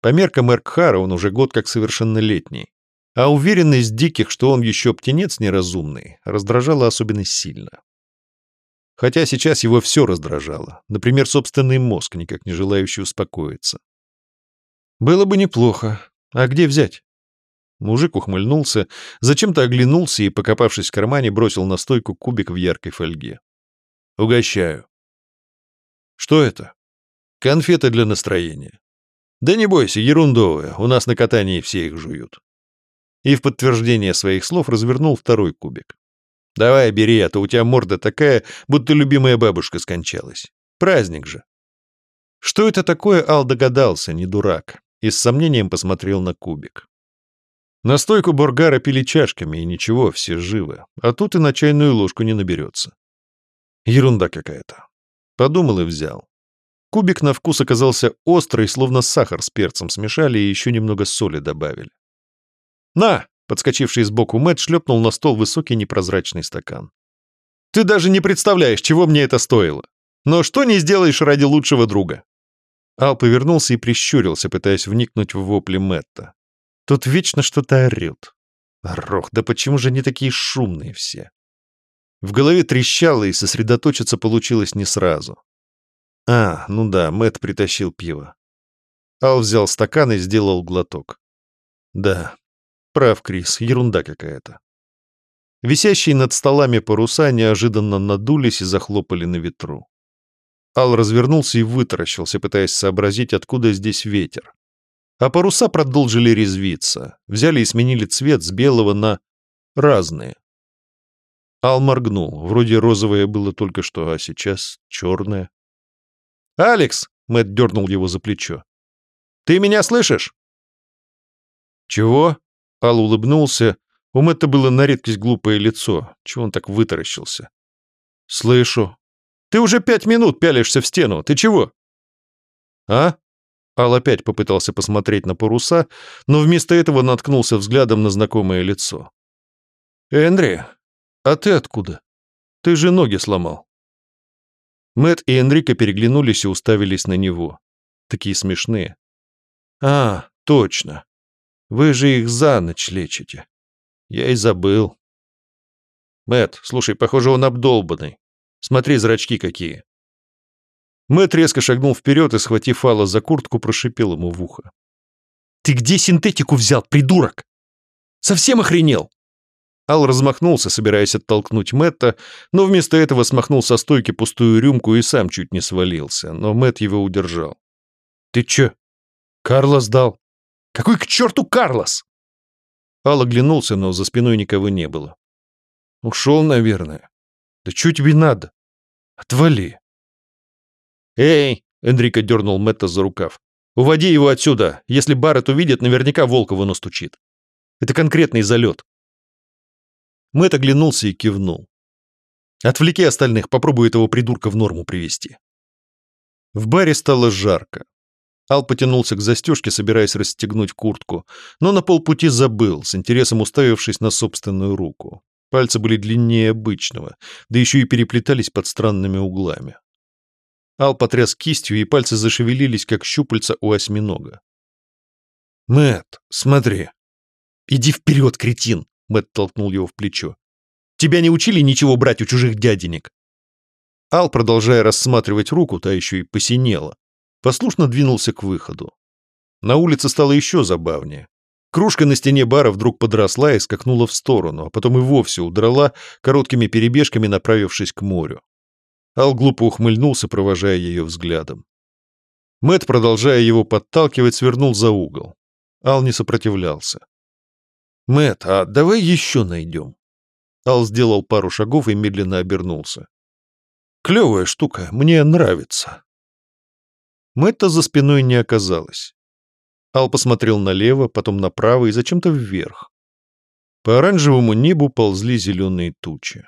По меркам Эркхара он уже год как совершеннолетний. А уверенность диких, что он еще птенец неразумный, раздражала особенно сильно. Хотя сейчас его все раздражало, например, собственный мозг, никак не желающий успокоиться. Было бы неплохо. А где взять? Мужик ухмыльнулся, зачем-то оглянулся и, покопавшись в кармане, бросил на стойку кубик в яркой фольге. «Угощаю». Что это? Конфеты для настроения. Да не бойся, ерундовые, у нас на катании все их жуют. И в подтверждение своих слов развернул второй кубик. Давай, бери, а то у тебя морда такая, будто любимая бабушка скончалась. Праздник же. Что это такое, Ал догадался, не дурак, и с сомнением посмотрел на кубик. Настойку Боргара пили чашками, и ничего, все живы, а тут и на чайную ложку не наберется. Ерунда какая-то. Подумал и взял. Кубик на вкус оказался острый, словно сахар с перцем смешали и еще немного соли добавили. «На!» — подскочивший сбоку Мэтт шлепнул на стол высокий непрозрачный стакан. «Ты даже не представляешь, чего мне это стоило! Но что не сделаешь ради лучшего друга?» Ал повернулся и прищурился, пытаясь вникнуть в вопли Мэтта. Тут вечно что-то орет. Рох, да почему же они такие шумные все? В голове трещало, и сосредоточиться получилось не сразу. А, ну да, Мэт притащил пиво. Ал взял стакан и сделал глоток. Да, прав Крис, ерунда какая-то. Висящие над столами паруса неожиданно надулись и захлопали на ветру. Ал развернулся и вытаращился, пытаясь сообразить, откуда здесь ветер. А паруса продолжили резвиться, взяли и сменили цвет с белого на разные. Ал моргнул. Вроде розовое было только что, а сейчас черное. «Алекс!» — Мэтт дернул его за плечо. «Ты меня слышишь?» «Чего?» — Ал улыбнулся. У Мэтта было на редкость глупое лицо. Чего он так вытаращился? «Слышу. Ты уже пять минут пялишься в стену. Ты чего?» «А?» Ал опять попытался посмотреть на паруса, но вместо этого наткнулся взглядом на знакомое лицо. «Эндри, «А ты откуда? Ты же ноги сломал». Мэт и Энрико переглянулись и уставились на него. Такие смешные. «А, точно. Вы же их за ночь лечите. Я и забыл». Мэт, слушай, похоже, он обдолбанный. Смотри, зрачки какие». Мэт резко шагнул вперед и, схватив Алла за куртку, прошипел ему в ухо. «Ты где синтетику взял, придурок? Совсем охренел?» Ал размахнулся, собираясь оттолкнуть Мэтта, но вместо этого смахнул со стойки пустую рюмку и сам чуть не свалился, но Мэтт его удержал. «Ты чё? Карлос дал?» «Какой к черту Карлос?» Ал оглянулся, но за спиной никого не было. «Ушел, наверное. Да чё тебе надо? Отвали!» «Эй!» — Энрико дернул Мэтта за рукав. «Уводи его отсюда! Если Барретт увидит, наверняка Волкову настучит. Это конкретный залет. Мэтт оглянулся и кивнул. «Отвлеки остальных, попробуй этого придурка в норму привести». В баре стало жарко. Ал потянулся к застежке, собираясь расстегнуть куртку, но на полпути забыл, с интересом уставившись на собственную руку. Пальцы были длиннее обычного, да еще и переплетались под странными углами. Ал потряс кистью, и пальцы зашевелились, как щупальца у осьминога. Мэт, смотри. Иди вперед, кретин. Мэтт толкнул его в плечо. «Тебя не учили ничего брать у чужих дяденек?» Ал, продолжая рассматривать руку, та еще и посинела, послушно двинулся к выходу. На улице стало еще забавнее. Кружка на стене бара вдруг подросла и скакнула в сторону, а потом и вовсе удрала, короткими перебежками направившись к морю. Ал глупо ухмыльнулся, провожая ее взглядом. Мэт, продолжая его подталкивать, свернул за угол. Ал не сопротивлялся. Мэт, а давай еще найдем. Ал сделал пару шагов и медленно обернулся. «Клевая штука, мне нравится». Мэтта за спиной не оказалось. Ал посмотрел налево, потом направо и зачем-то вверх. По оранжевому небу ползли зеленые тучи.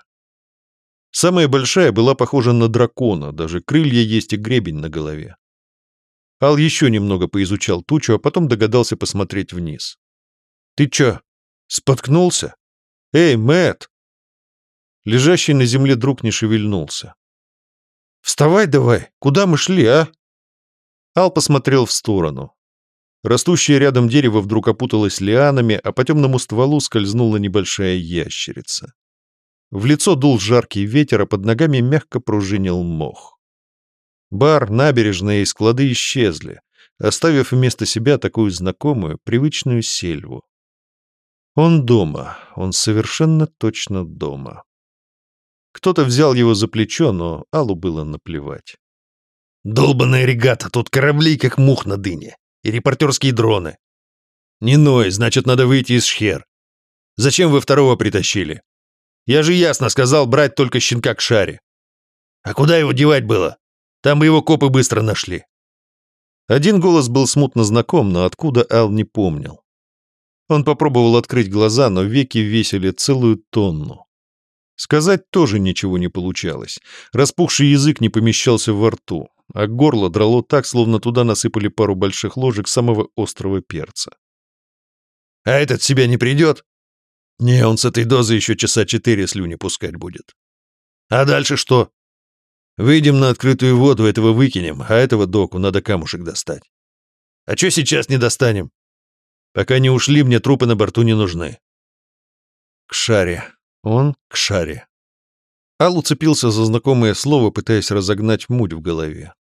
Самая большая была похожа на дракона, даже крылья есть и гребень на голове. Ал еще немного поизучал тучу, а потом догадался посмотреть вниз. «Ты чё, споткнулся? Эй, Мэт! Лежащий на земле друг не шевельнулся. «Вставай давай! Куда мы шли, а?» Ал посмотрел в сторону. Растущее рядом дерево вдруг опуталось лианами, а по темному стволу скользнула небольшая ящерица. В лицо дул жаркий ветер, а под ногами мягко пружинил мох. Бар, набережная и склады исчезли, оставив вместо себя такую знакомую, привычную сельву. Он дома, он совершенно точно дома. Кто-то взял его за плечо, но Аллу было наплевать. «Долбаная регата, тут корабли, как мух на дыне и репортерские дроны. Не ной, значит, надо выйти из шхер. Зачем вы второго притащили? Я же ясно сказал брать только щенка к шаре. А куда его девать было? Там бы его копы быстро нашли. Один голос был смутно знаком, но откуда Ал не помнил. Он попробовал открыть глаза, но веки весили целую тонну. Сказать тоже ничего не получалось. Распухший язык не помещался во рту а горло драло так, словно туда насыпали пару больших ложек самого острого перца. «А этот себя не придет?» «Не, он с этой дозы еще часа четыре слюни пускать будет». «А дальше что?» «Выйдем на открытую воду, этого выкинем, а этого доку надо камушек достать». «А что сейчас не достанем?» «Пока не ушли, мне трупы на борту не нужны». «К шаре. Он к шаре». Ал уцепился за знакомое слово, пытаясь разогнать муть в голове.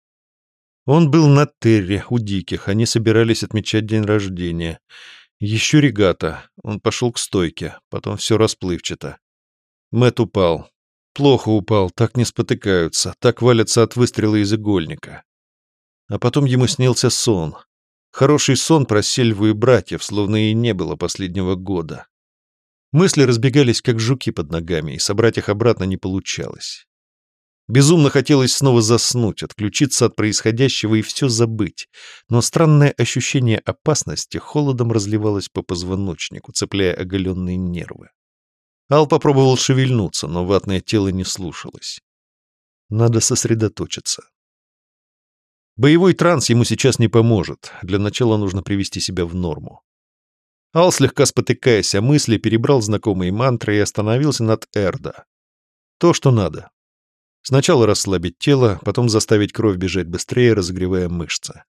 Он был на Терре, у диких, они собирались отмечать день рождения. Еще регата. Он пошел к стойке, потом все расплывчато. Мэт упал. Плохо упал, так не спотыкаются, так валятся от выстрела из игольника. А потом ему снился сон. Хороший сон про сельву и братьев, словно и не было последнего года. Мысли разбегались, как жуки под ногами, и собрать их обратно не получалось. Безумно хотелось снова заснуть, отключиться от происходящего и все забыть, но странное ощущение опасности холодом разливалось по позвоночнику, цепляя оголенные нервы. Ал попробовал шевельнуться, но ватное тело не слушалось. Надо сосредоточиться. Боевой транс ему сейчас не поможет. Для начала нужно привести себя в норму. Ал, слегка спотыкаясь о мысли, перебрал знакомые мантры и остановился над Эрда. То, что надо. Сначала расслабить тело, потом заставить кровь бежать быстрее, разогревая мышцы.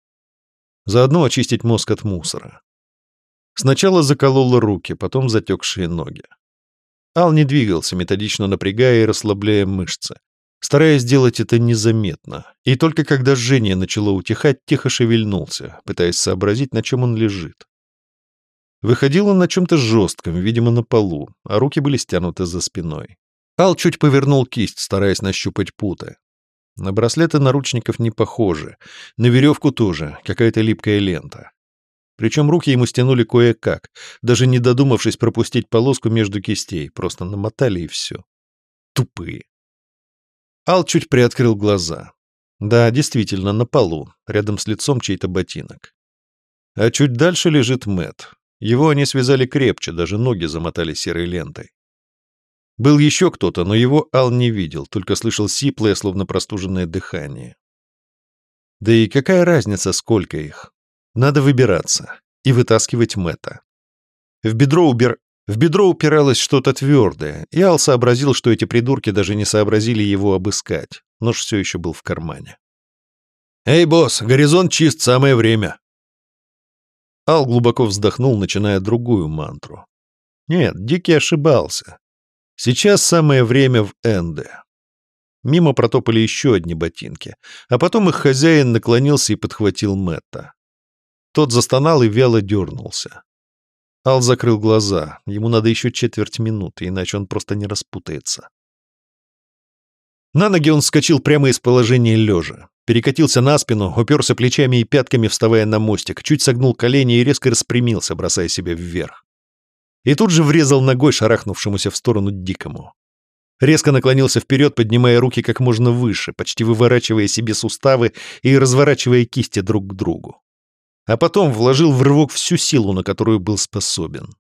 Заодно очистить мозг от мусора. Сначала закололо руки, потом затекшие ноги. Ал не двигался, методично напрягая и расслабляя мышцы, стараясь сделать это незаметно. И только когда жжение начало утихать, тихо шевельнулся, пытаясь сообразить, на чем он лежит. Выходил он на чем-то жестком, видимо, на полу, а руки были стянуты за спиной. Ал чуть повернул кисть, стараясь нащупать путы. На браслеты наручников не похожи. На веревку тоже, какая-то липкая лента. Причем руки ему стянули кое-как, даже не додумавшись пропустить полоску между кистей, просто намотали и все. Тупые. Ал чуть приоткрыл глаза. Да, действительно, на полу, рядом с лицом чей-то ботинок. А чуть дальше лежит Мэт, его они связали крепче, даже ноги замотали серой лентой. Был еще кто-то, но его Ал не видел, только слышал сиплое, словно простуженное дыхание. Да и какая разница, сколько их? Надо выбираться и вытаскивать Мэтта. В бедро, убер... в бедро упиралось что-то твердое, и Ал сообразил, что эти придурки даже не сообразили его обыскать. Нож все еще был в кармане. «Эй, босс, горизонт чист, самое время!» Ал глубоко вздохнул, начиная другую мантру. Нет, Дикий ошибался. Сейчас самое время в Энде. Мимо протопали еще одни ботинки, а потом их хозяин наклонился и подхватил Мэтта. Тот застонал и вяло дернулся. Ал закрыл глаза. Ему надо еще четверть минуты, иначе он просто не распутается. На ноги он вскочил прямо из положения лежа. Перекатился на спину, уперся плечами и пятками, вставая на мостик, чуть согнул колени и резко распрямился, бросая себя вверх. И тут же врезал ногой шарахнувшемуся в сторону Дикому. Резко наклонился вперед, поднимая руки как можно выше, почти выворачивая себе суставы и разворачивая кисти друг к другу. А потом вложил в рывок всю силу, на которую был способен.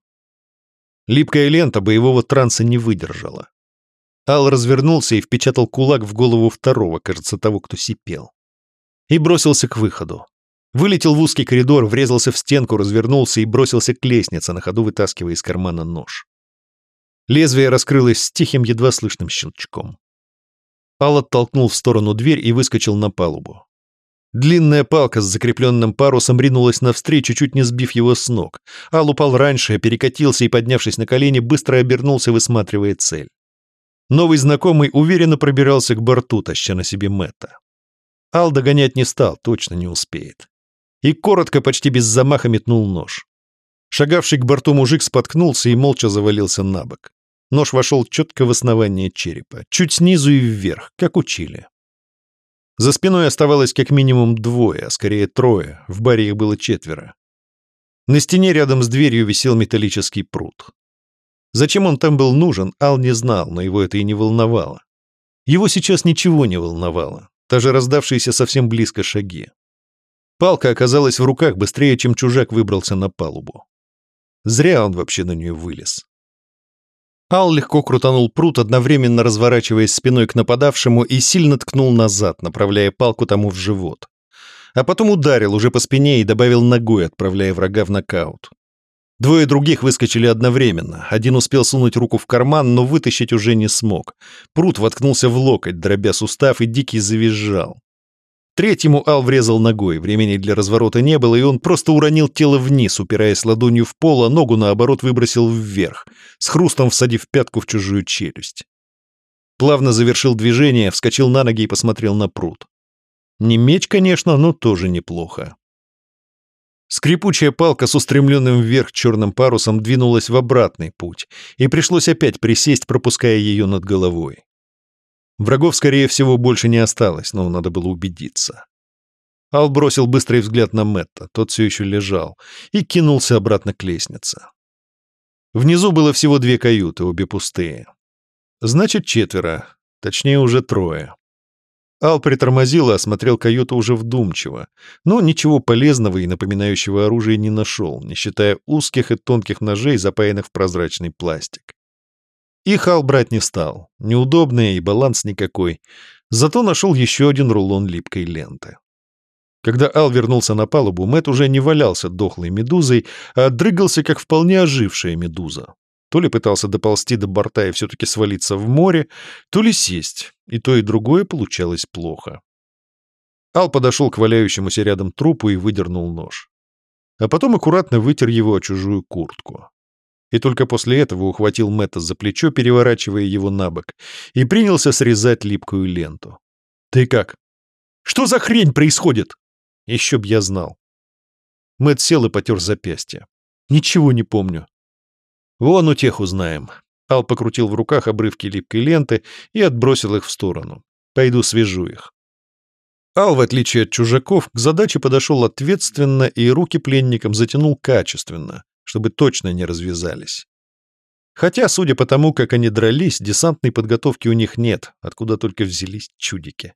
Липкая лента боевого транса не выдержала. Ал развернулся и впечатал кулак в голову второго, кажется, того, кто сипел. И бросился к выходу. Вылетел в узкий коридор, врезался в стенку, развернулся и бросился к лестнице, на ходу вытаскивая из кармана нож. Лезвие раскрылось с тихим, едва слышным щелчком. Ал оттолкнул в сторону дверь и выскочил на палубу. Длинная палка с закрепленным парусом ринулась навстречу, чуть не сбив его с ног. Ал упал раньше, перекатился и, поднявшись на колени, быстро обернулся, высматривая цель. Новый знакомый уверенно пробирался к борту, таща на себе Мэтта. Ал догонять не стал, точно не успеет. И коротко, почти без замаха метнул нож. Шагавший к борту мужик споткнулся и молча завалился на бок. Нож вошел четко в основание черепа, чуть снизу и вверх, как учили. За спиной оставалось как минимум двое, а скорее трое, в баре их было четверо. На стене рядом с дверью висел металлический пруд. Зачем он там был нужен, Ал не знал, но его это и не волновало. Его сейчас ничего не волновало, даже раздавшиеся совсем близко шаги. Палка оказалась в руках быстрее, чем чужак выбрался на палубу. Зря он вообще на нее вылез. Ал легко крутанул пруд, одновременно разворачиваясь спиной к нападавшему и сильно ткнул назад, направляя палку тому в живот. А потом ударил уже по спине и добавил ногой, отправляя врага в нокаут. Двое других выскочили одновременно. Один успел сунуть руку в карман, но вытащить уже не смог. Прут воткнулся в локоть, дробя сустав, и Дикий завизжал. Третьему Ал врезал ногой, времени для разворота не было, и он просто уронил тело вниз, упираясь ладонью в пол, а ногу, наоборот, выбросил вверх, с хрустом всадив пятку в чужую челюсть. Плавно завершил движение, вскочил на ноги и посмотрел на пруд. Не меч, конечно, но тоже неплохо. Скрипучая палка с устремленным вверх черным парусом двинулась в обратный путь, и пришлось опять присесть, пропуская ее над головой. Врагов, скорее всего, больше не осталось, но надо было убедиться. Ал бросил быстрый взгляд на Мэтта, тот все еще лежал, и кинулся обратно к лестнице. Внизу было всего две каюты, обе пустые. Значит, четверо, точнее уже трое. Ал притормозил и осмотрел каюту уже вдумчиво, но ничего полезного и напоминающего оружия не нашел, не считая узких и тонких ножей, запаянных в прозрачный пластик. Их Ал брать не стал, неудобные и баланс никакой, зато нашел еще один рулон липкой ленты. Когда Ал вернулся на палубу, Мэт уже не валялся дохлой медузой, а дрыгался, как вполне ожившая медуза. То ли пытался доползти до борта и все-таки свалиться в море, то ли сесть, и то и другое получалось плохо. Ал подошел к валяющемуся рядом трупу и выдернул нож. А потом аккуратно вытер его о чужую куртку. И только после этого ухватил Мэтта за плечо, переворачивая его на бок, и принялся срезать липкую ленту. «Ты как? Что за хрень происходит?» «Еще б я знал». Мэтт сел и потер запястье. «Ничего не помню. «Вон у тех узнаем». Ал покрутил в руках обрывки липкой ленты и отбросил их в сторону. «Пойду свяжу их». Ал, в отличие от чужаков, к задаче подошел ответственно и руки пленникам затянул качественно, чтобы точно не развязались. Хотя, судя по тому, как они дрались, десантной подготовки у них нет, откуда только взялись чудики.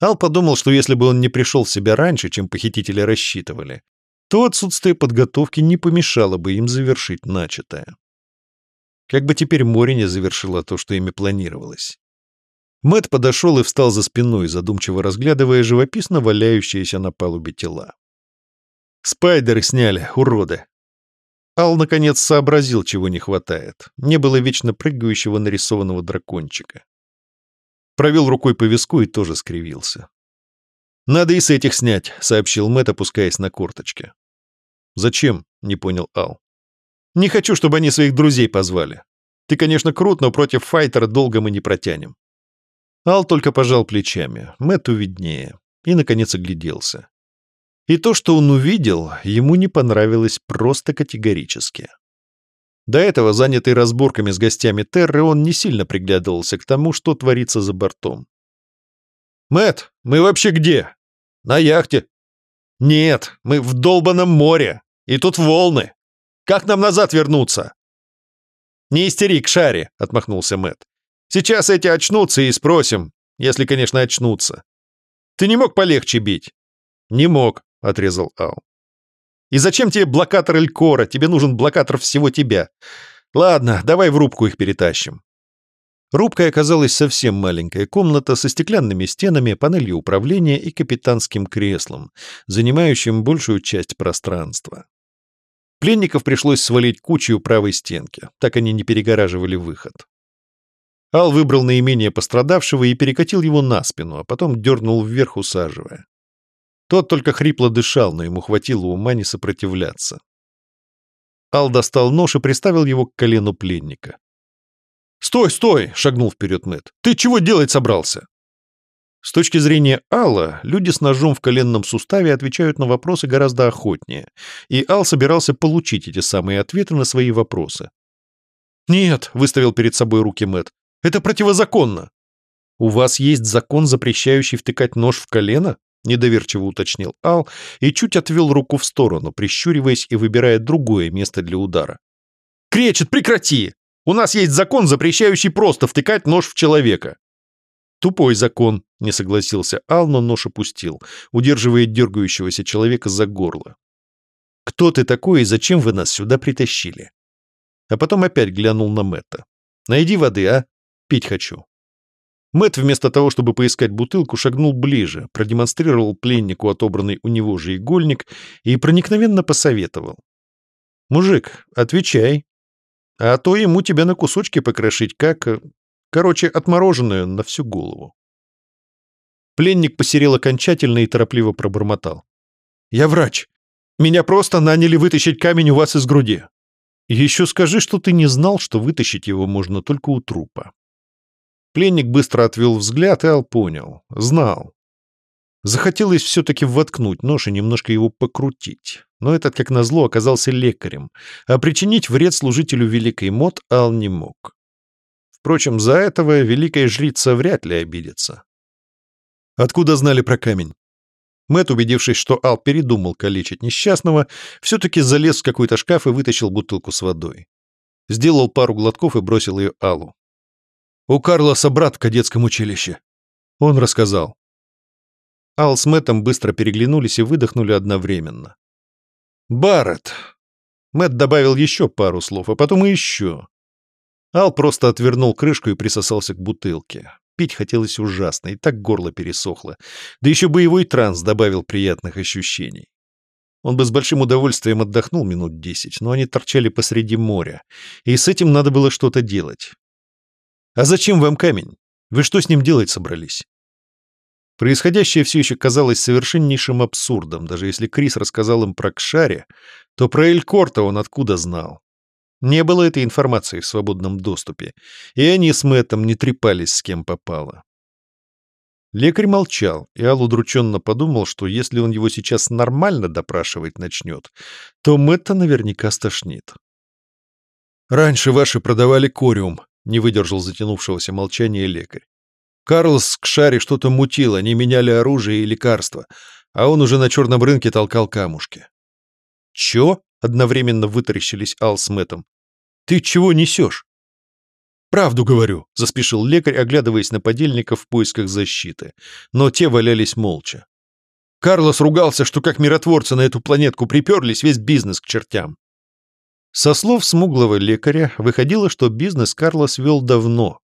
Ал подумал, что если бы он не пришел в себя раньше, чем похитители рассчитывали, то отсутствие подготовки не помешало бы им завершить начатое. Как бы теперь море не завершило то, что ими планировалось. Мэт подошел и встал за спиной, задумчиво разглядывая живописно валяющиеся на палубе тела. «Спайдеры сняли, уроды!» Ал, наконец, сообразил, чего не хватает. Не было вечно прыгающего нарисованного дракончика. Провел рукой по виску и тоже скривился. «Надо и с этих снять», — сообщил Мэтт, опускаясь на корточки. «Зачем?» — не понял Ал. «Не хочу, чтобы они своих друзей позвали. Ты, конечно, крут, но против файтера долго мы не протянем». Ал только пожал плечами, Мэтту виднее, и, наконец, огляделся. И то, что он увидел, ему не понравилось просто категорически. До этого, занятый разборками с гостями Терры, он не сильно приглядывался к тому, что творится за бортом. Мэт, мы вообще где? На яхте. Нет, мы в долбанном море. И тут волны. Как нам назад вернуться? «Не истерик, Шари!» — отмахнулся Мэт. «Сейчас эти очнутся и спросим, если, конечно, очнутся. Ты не мог полегче бить?» «Не мог», — отрезал Ал. «И зачем тебе блокатор Элькора? Тебе нужен блокатор всего тебя. Ладно, давай в рубку их перетащим». Рубкой оказалась совсем маленькая комната со стеклянными стенами, панелью управления и капитанским креслом, занимающим большую часть пространства. Пленников пришлось свалить кучей у правой стенки, так они не перегораживали выход. Ал выбрал наименее пострадавшего и перекатил его на спину, а потом дернул вверх, усаживая. Тот только хрипло дышал, но ему хватило ума не сопротивляться. Ал достал нож и приставил его к колену пленника. «Стой, стой!» — шагнул вперед Мэт. «Ты чего делать собрался?» С точки зрения Алла, люди с ножом в коленном суставе отвечают на вопросы гораздо охотнее, и Ал собирался получить эти самые ответы на свои вопросы. «Нет», — выставил перед собой руки Мэт, — «это противозаконно». «У вас есть закон, запрещающий втыкать нож в колено?» — недоверчиво уточнил Ал и чуть отвел руку в сторону, прищуриваясь и выбирая другое место для удара. «Кречет, прекрати! У нас есть закон, запрещающий просто втыкать нож в человека». «Тупой закон», — не согласился Ал, но нож опустил, удерживая дергающегося человека за горло. «Кто ты такой и зачем вы нас сюда притащили?» А потом опять глянул на Мэтта. «Найди воды, а? Пить хочу». Мэт вместо того, чтобы поискать бутылку, шагнул ближе, продемонстрировал пленнику отобранный у него же игольник и проникновенно посоветовал. «Мужик, отвечай, а то ему тебя на кусочки покрошить, как... Короче, отмороженную на всю голову. Пленник посерел окончательно и торопливо пробормотал. «Я врач. Меня просто наняли вытащить камень у вас из груди. Еще скажи, что ты не знал, что вытащить его можно только у трупа». Пленник быстро отвел взгляд, и Ал понял. Знал. Захотелось все-таки воткнуть нож и немножко его покрутить. Но этот, как назло, оказался лекарем, а причинить вред служителю Великой Мод Ал не мог. Впрочем, за этого Великая Жрица вряд ли обидится. Откуда знали про камень? Мэт, убедившись, что Ал передумал калечить несчастного, все-таки залез в какой-то шкаф и вытащил бутылку с водой. Сделал пару глотков и бросил ее Аллу. «У Карлоса брат в кадетском училище». Он рассказал. Ал с Мэттом быстро переглянулись и выдохнули одновременно. «Барретт!» Мэтт добавил еще пару слов, а потом и еще. Ал просто отвернул крышку и присосался к бутылке. Пить хотелось ужасно, и так горло пересохло. Да еще боевой транс добавил приятных ощущений. Он бы с большим удовольствием отдохнул минут десять, но они торчали посреди моря, и с этим надо было что-то делать. «А зачем вам камень? Вы что с ним делать собрались?» Происходящее все еще казалось совершеннейшим абсурдом, даже если Крис рассказал им про Кшаре, то про Элькорта он откуда знал? Не было этой информации в свободном доступе, и они с Мэттом не трепались с кем попало. Лекарь молчал, и Ал удрученно подумал, что если он его сейчас нормально допрашивать начнет, то Мэтта наверняка стошнит. «Раньше ваши продавали кориум», — не выдержал затянувшегося молчания лекарь. Карлс к Шаре что-то мутил, они меняли оружие и лекарства, а он уже на черном рынке толкал камушки. «Чё?» — одновременно вытаращились Ал с Мэттом. «Ты чего несешь?» «Правду говорю», — заспешил лекарь, оглядываясь на подельников в поисках защиты. Но те валялись молча. Карлос ругался, что как миротворцы на эту планетку приперлись, весь бизнес к чертям. Со слов смуглого лекаря выходило, что бизнес Карлос вел давно,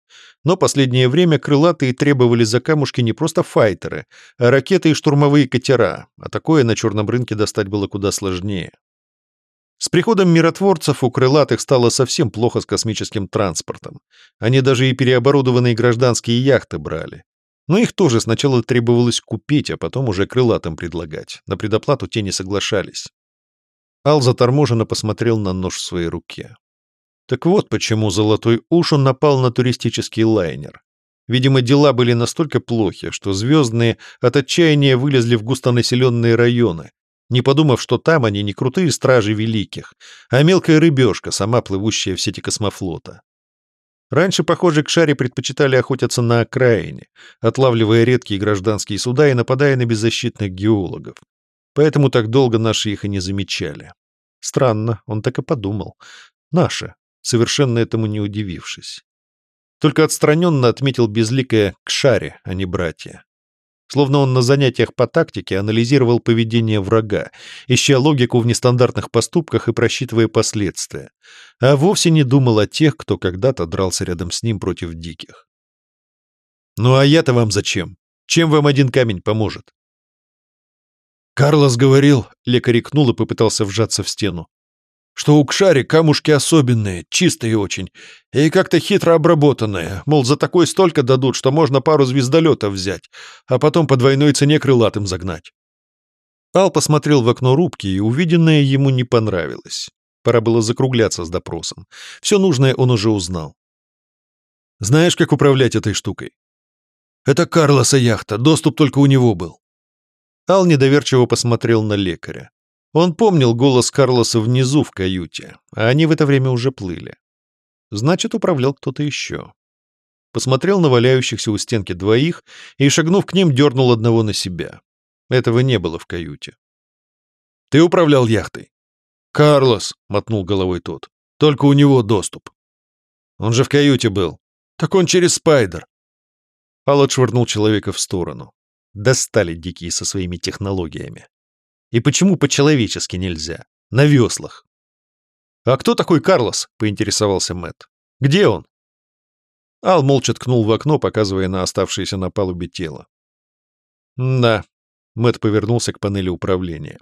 но последнее время крылатые требовали за камушки не просто файтеры, а ракеты и штурмовые катера, а такое на черном рынке достать было куда сложнее. С приходом миротворцев у крылатых стало совсем плохо с космическим транспортом. Они даже и переоборудованные гражданские яхты брали. Но их тоже сначала требовалось купить, а потом уже крылатым предлагать. На предоплату те не соглашались. Ал заторможенно посмотрел на нож в своей руке. Так вот почему Золотой Ушун напал на туристический лайнер. Видимо, дела были настолько плохи, что звездные от отчаяния вылезли в густонаселенные районы, не подумав, что там они не крутые стражи великих, а мелкая рыбешка, сама плывущая в сети космофлота. Раньше, похоже, к шаре предпочитали охотиться на окраине, отлавливая редкие гражданские суда и нападая на беззащитных геологов. Поэтому так долго наши их и не замечали. Странно, он так и подумал. Наши, совершенно этому не удивившись. Только отстраненно отметил безликое «кшаре», а не «братья». Словно он на занятиях по тактике анализировал поведение врага, ища логику в нестандартных поступках и просчитывая последствия, а вовсе не думал о тех, кто когда-то дрался рядом с ним против диких. «Ну а я-то вам зачем? Чем вам один камень поможет?» Карлос говорил, лекарь икнул и попытался вжаться в стену, что у Кшари камушки особенные, чистые очень, и как-то хитро обработанные, мол, за такой столько дадут, что можно пару звездолетов взять, а потом по двойной цене крылатым загнать. Ал посмотрел в окно рубки, и увиденное ему не понравилось. Пора было закругляться с допросом. Все нужное он уже узнал. «Знаешь, как управлять этой штукой?» «Это Карлоса яхта, доступ только у него был». Ал недоверчиво посмотрел на лекаря. Он помнил голос Карлоса внизу в каюте, а они в это время уже плыли. Значит, управлял кто-то еще. Посмотрел на валяющихся у стенки двоих и, шагнув к ним, дернул одного на себя. Этого не было в каюте. «Ты управлял яхтой?» «Карлос», — мотнул головой тот. «Только у него доступ». «Он же в каюте был». «Так он через спайдер». Ал отшвырнул человека в сторону. Достали дикие со своими технологиями. И почему по-человечески нельзя? На веслах. «А кто такой Карлос?» — поинтересовался Мэт. «Где он?» Ал молча ткнул в окно, показывая на оставшееся на палубе тело. «Да», — Мэт повернулся к панели управления.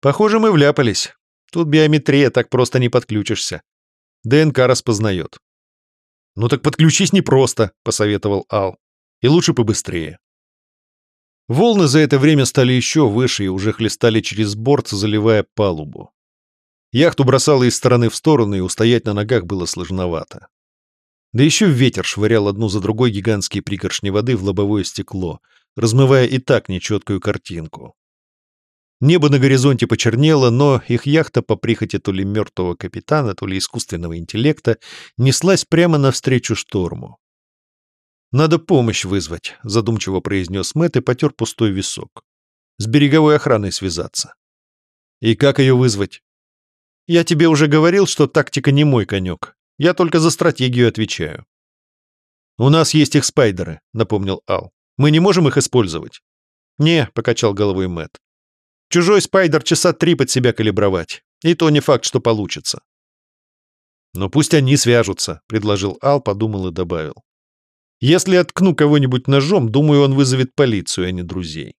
«Похоже, мы вляпались. Тут биометрия, так просто не подключишься. ДНК распознает». «Ну так подключись непросто», — посоветовал Ал. «И лучше побыстрее». Волны за это время стали еще выше и уже хлестали через борт, заливая палубу. Яхту бросало из стороны в сторону, и устоять на ногах было сложновато. Да еще ветер швырял одну за другой гигантские пригоршни воды в лобовое стекло, размывая и так нечеткую картинку. Небо на горизонте почернело, но их яхта по прихоти то ли мертвого капитана, то ли искусственного интеллекта неслась прямо навстречу шторму. «Надо помощь вызвать», — задумчиво произнес Мэтт и потер пустой висок. «С береговой охраной связаться». «И как ее вызвать?» «Я тебе уже говорил, что тактика не мой конек. Я только за стратегию отвечаю». «У нас есть их спайдеры», — напомнил Ал. «Мы не можем их использовать». «Не», — покачал головой Мэтт. «Чужой спайдер часа три под себя калибровать. И то не факт, что получится». «Но пусть они свяжутся», — предложил Ал, подумал и добавил. Если откну кого-нибудь ножом, думаю, он вызовет полицию, а не друзей.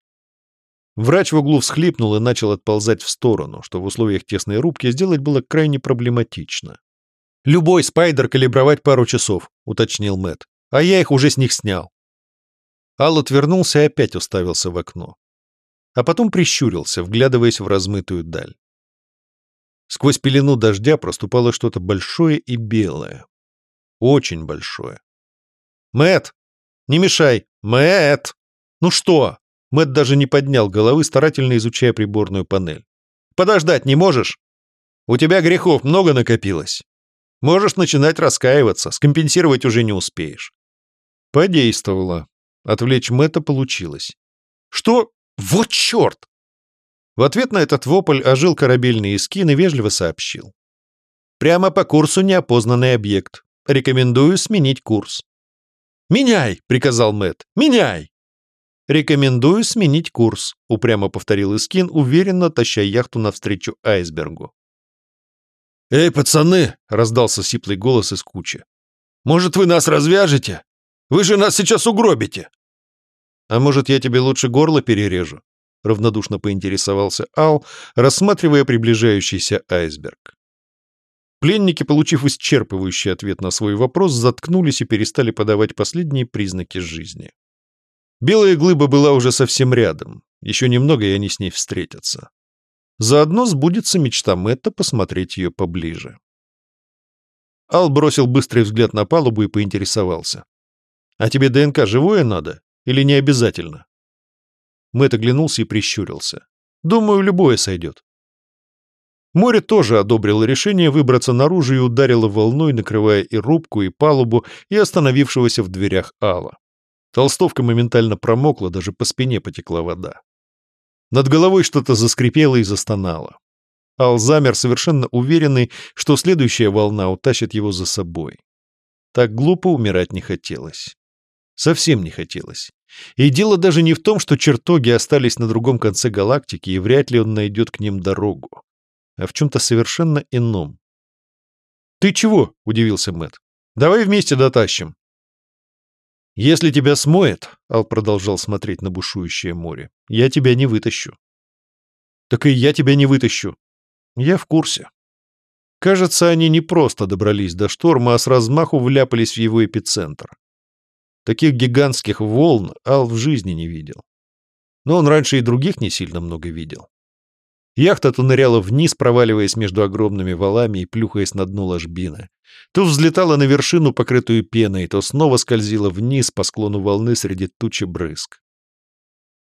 Врач в углу всхлипнул и начал отползать в сторону, что в условиях тесной рубки сделать было крайне проблематично. «Любой спайдер калибровать пару часов», — уточнил Мэт, «А я их уже с них снял». Ал отвернулся и опять уставился в окно. А потом прищурился, вглядываясь в размытую даль. Сквозь пелену дождя проступало что-то большое и белое. Очень большое. Мэт, не мешай! Мэт! Ну что? Мэт даже не поднял головы, старательно изучая приборную панель. Подождать не можешь? У тебя грехов много накопилось. Можешь начинать раскаиваться, скомпенсировать уже не успеешь. Подействовало. Отвлечь Мэтта получилось. Что? Вот черт! В ответ на этот вопль ожил корабельный эскин и вежливо сообщил. Прямо по курсу неопознанный объект. Рекомендую сменить курс. «Меняй!» — приказал Мэт. «Меняй!» «Рекомендую сменить курс», — упрямо повторил Искин, уверенно таща яхту навстречу айсбергу. «Эй, пацаны!» — раздался сиплый голос из кучи. «Может, вы нас развяжете? Вы же нас сейчас угробите!» «А может, я тебе лучше горло перережу?» — равнодушно поинтересовался Ал, рассматривая приближающийся айсберг. Пленники, получив исчерпывающий ответ на свой вопрос, заткнулись и перестали подавать последние признаки жизни. Белая глыба была уже совсем рядом. Еще немного, и они с ней встретятся. Заодно сбудется мечта Мэтта посмотреть ее поближе. Ал бросил быстрый взгляд на палубу и поинтересовался. «А тебе ДНК живое надо? Или не обязательно?» Мэтт оглянулся и прищурился. «Думаю, любое сойдет. Море тоже одобрило решение выбраться наружу и ударило волной, накрывая и рубку, и палубу, и остановившегося в дверях Алла. Толстовка моментально промокла, даже по спине потекла вода. Над головой что-то заскрипело и застонало. Ал замер, совершенно уверенный, что следующая волна утащит его за собой. Так глупо умирать не хотелось. Совсем не хотелось. И дело даже не в том, что чертоги остались на другом конце галактики, и вряд ли он найдет к ним дорогу, а в чем-то совершенно ином. «Ты чего?» — удивился Мэт. «Давай вместе дотащим». «Если тебя смоет», — Ал продолжал смотреть на бушующее море, — «я тебя не вытащу». «Так и я тебя не вытащу». «Я в курсе». Кажется, они не просто добрались до шторма, а с размаху вляпались в его эпицентр. Таких гигантских волн Ал в жизни не видел. Но он раньше и других не сильно много видел. Яхта то ныряла вниз, проваливаясь между огромными валами и плюхаясь на дно ложбины. То взлетала на вершину, покрытую пеной, то снова скользила вниз по склону волны среди тучи брызг.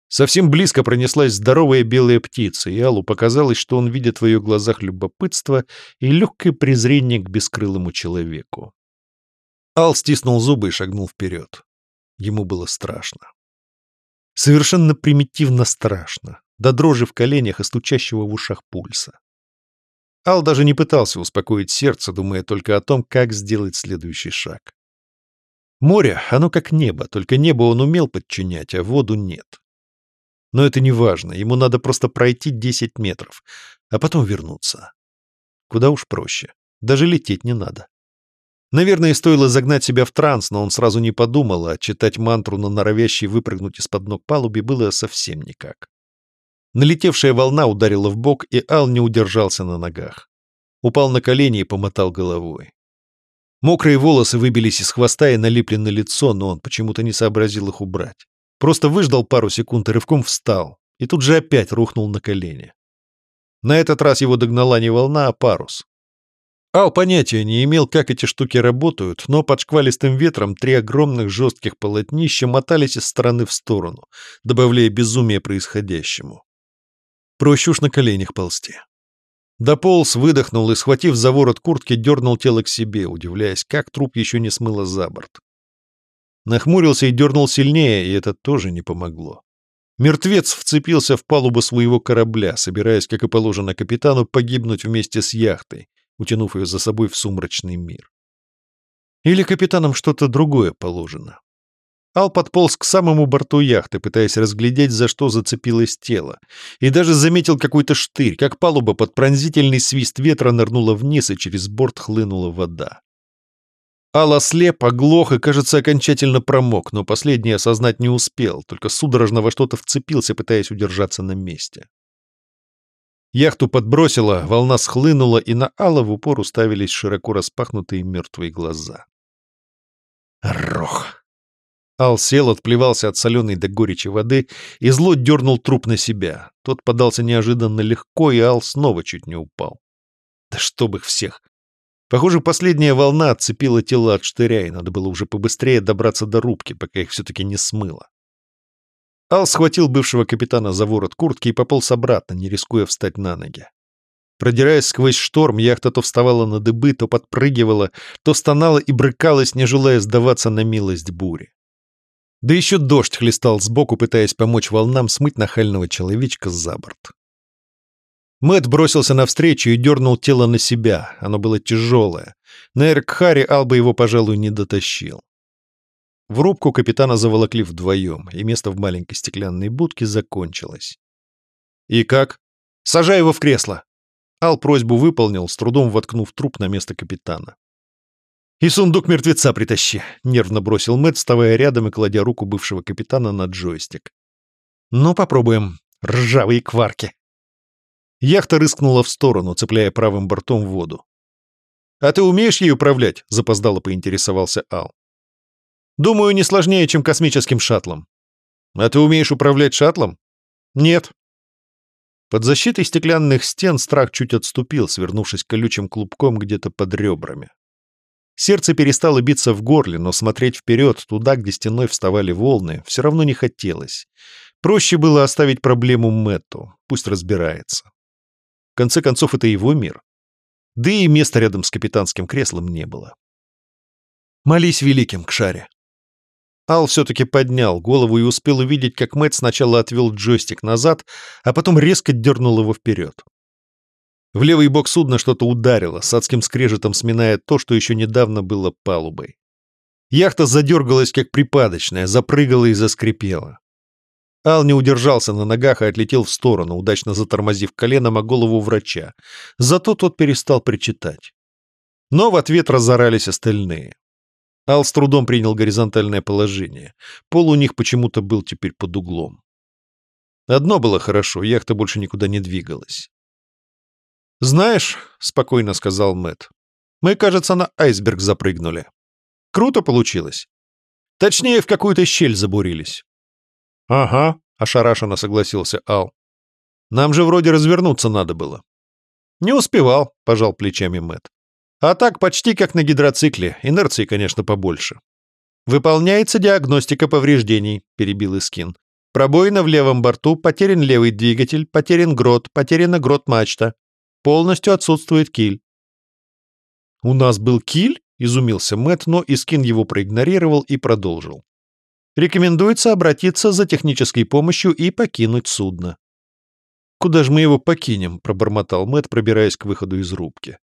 Совсем близко пронеслась здоровая белая птица, и Аллу показалось, что он видит в ее глазах любопытство и легкое презрение к бескрылому человеку. Ал стиснул зубы и шагнул вперед. Ему было страшно. Совершенно примитивно страшно, до дрожи в коленях и стучащего в ушах пульса. Ал даже не пытался успокоить сердце, думая только о том, как сделать следующий шаг. Море, оно как небо, только небо он умел подчинять, а воду нет. Но это не важно, ему надо просто пройти 10 метров, а потом вернуться. Куда уж проще. Даже лететь не надо. Наверное, стоило загнать себя в транс, но он сразу не подумал, а читать мантру на норовящей выпрыгнуть из-под ног палубе было совсем никак. Налетевшая волна ударила в бок, и Ал не удержался на ногах. Упал на колени и помотал головой. Мокрые волосы выбились из хвоста и налипли на лицо, но он почему-то не сообразил их убрать. Просто выждал пару секунд и рывком встал, и тут же опять рухнул на колени. На этот раз его догнала не волна, а парус. Ал понятия не имел, как эти штуки работают, но под шквалистым ветром три огромных жестких полотнища мотались из стороны в сторону, добавляя безумие происходящему. Проще уж на коленях ползти. Дополз, выдохнул и, схватив за ворот куртки, дернул тело к себе, удивляясь, как труп еще не смыло за борт. Нахмурился и дернул сильнее, и это тоже не помогло. Мертвец вцепился в палубу своего корабля, собираясь, как и положено капитану, погибнуть вместе с яхтой, утянув ее за собой в сумрачный мир. Или капитанам что-то другое положено. Ал подполз к самому борту яхты, пытаясь разглядеть, за что зацепилось тело, и даже заметил какой-то штырь, как палуба под пронзительный свист ветра нырнула вниз, и через борт хлынула вода. Ал ослеп, оглох и, кажется, окончательно промок, но последний осознать не успел, только судорожно во что-то вцепился, пытаясь удержаться на месте. Яхту подбросило, волна схлынула, и на Алла в упор уставились широко распахнутые мертвые глаза. Рох! Ал сел, отплевался от соленой до горечи воды и зло дернул труп на себя. Тот подался неожиданно легко, и Ал снова чуть не упал. Да чтоб их всех! Похоже, последняя волна отцепила тело от штыря, и надо было уже побыстрее добраться до рубки, пока их все-таки не смыло. Ал схватил бывшего капитана за ворот куртки и пополз обратно, не рискуя встать на ноги. Продираясь сквозь шторм, яхта то вставала на дыбы, то подпрыгивала, то стонала и брыкалась, не желая сдаваться на милость бури. Да еще дождь хлестал сбоку, пытаясь помочь волнам смыть нахального человечка за борт. Мэт бросился навстречу и дернул тело на себя. Оно было тяжелое. На Эркхаре Алба его, пожалуй, не дотащил. В рубку капитана заволокли вдвоем, и место в маленькой стеклянной будке закончилось. «И как?» «Сажай его в кресло!» Ал просьбу выполнил, с трудом воткнув труп на место капитана. «И сундук мертвеца притащи», — нервно бросил Мэтт, вставая рядом и кладя руку бывшего капитана на джойстик. «Ну, попробуем. Ржавые кварки». Яхта рыскнула в сторону, цепляя правым бортом воду. «А ты умеешь ей управлять?» — запоздало поинтересовался Ал. Думаю, не сложнее, чем космическим шаттлом. А ты умеешь управлять шаттлом? Нет. Под защитой стеклянных стен страх чуть отступил, свернувшись колючим клубком где-то под ребрами. Сердце перестало биться в горле, но смотреть вперед, туда, где стеной вставали волны, все равно не хотелось. Проще было оставить проблему Мэтту, пусть разбирается. В конце концов, это его мир. Да и места рядом с капитанским креслом не было. Молись великим, к шаре. Ал все-таки поднял голову и успел увидеть, как Мэтт сначала отвел джойстик назад, а потом резко дернул его вперед. В левый бок судна что-то ударило, с адским скрежетом сминая то, что еще недавно было палубой. Яхта задергалась, как припадочная, запрыгала и заскрипела. Ал не удержался на ногах и отлетел в сторону, удачно затормозив коленом о голову врача. Зато тот перестал причитать. Но в ответ разорались остальные. Ал с трудом принял горизонтальное положение. Пол у них почему-то был теперь под углом. Одно было хорошо, яхта больше никуда не двигалась. «Знаешь», — спокойно сказал Мэт, — «мы, кажется, на айсберг запрыгнули. Круто получилось. Точнее, в какую-то щель забурились». «Ага», — ошарашенно согласился Ал. «Нам же вроде развернуться надо было». «Не успевал», — пожал плечами Мэт. «А так почти как на гидроцикле, инерции, конечно, побольше». «Выполняется диагностика повреждений», — перебил Искин. «Пробоина в левом борту, потерян левый двигатель, потерян грот, потеряна грот-мачта. Полностью отсутствует киль». «У нас был киль?» — изумился Мэт, но Искин его проигнорировал и продолжил. Рекомендуется обратиться за технической помощью и покинуть судно. «Куда же мы его покинем?» — пробормотал Мэт, пробираясь к выходу из рубки.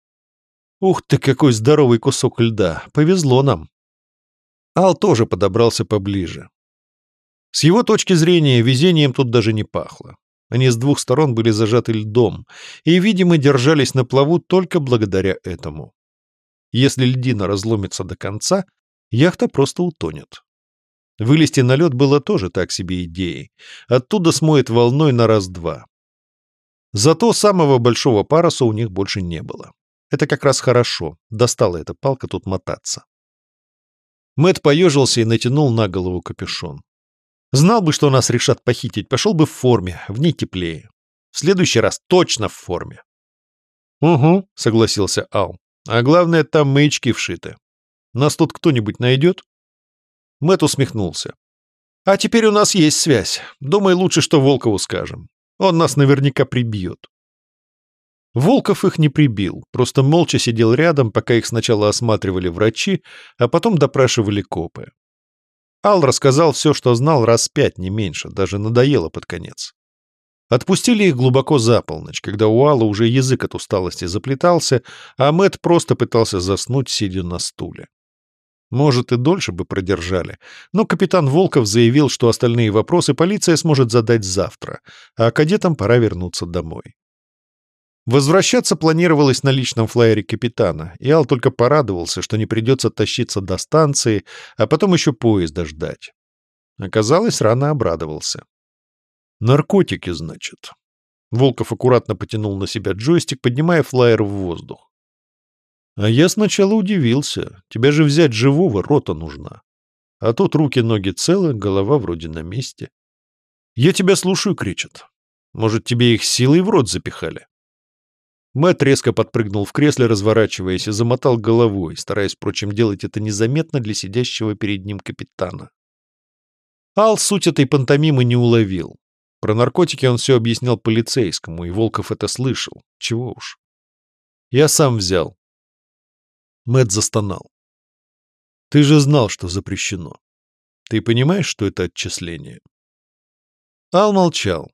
«Ух ты, какой здоровый кусок льда! Повезло нам!» Ал тоже подобрался поближе. С его точки зрения, везением тут даже не пахло. Они с двух сторон были зажаты льдом и, видимо, держались на плаву только благодаря этому. Если льдина разломится до конца, яхта просто утонет. Вылезти на лед было тоже так себе идеей. Оттуда смоет волной на раз-два. Зато самого большого паруса у них больше не было. Это как раз хорошо. Достала эта палка тут мотаться. Мэт поежился и натянул на голову капюшон. Знал бы, что нас решат похитить, пошел бы в форме, в ней теплее. В следующий раз точно в форме. «Угу», — согласился Ал. «А главное, там маячки вшиты. Нас тут кто-нибудь найдет?» Мэт усмехнулся. «А теперь у нас есть связь. Думаю, лучше, что Волкову скажем. Он нас наверняка прибьет». Волков их не прибил, просто молча сидел рядом, пока их сначала осматривали врачи, а потом допрашивали копы. Ал рассказал все, что знал, раз пять, не меньше, даже надоело под конец. Отпустили их глубоко за полночь, когда у Алла уже язык от усталости заплетался, а Мэт просто пытался заснуть, сидя на стуле. Может, и дольше бы продержали, но капитан Волков заявил, что остальные вопросы полиция сможет задать завтра, а кадетам пора вернуться домой. Возвращаться планировалось на личном флайере капитана, и Ал только порадовался, что не придется тащиться до станции, а потом еще поезда ждать. Оказалось, рано обрадовался. «Наркотики, значит». Волков аккуратно потянул на себя джойстик, поднимая флайер в воздух. А я сначала удивился. Тебя же взять живого, рота нужна. А тут руки-ноги целы, голова вроде на месте. Я тебя слушаю, кричат. Может, тебе их силой в рот запихали? Мэт резко подпрыгнул в кресле, разворачиваясь, и замотал головой, стараясь, впрочем, делать это незаметно для сидящего перед ним капитана. Ал суть этой пантомимы не уловил. Про наркотики он все объяснял полицейскому, и Волков это слышал. Чего уж. Я сам взял, Мэт застонал. Ты же знал, что запрещено. Ты понимаешь, что это отчисление? Ал молчал.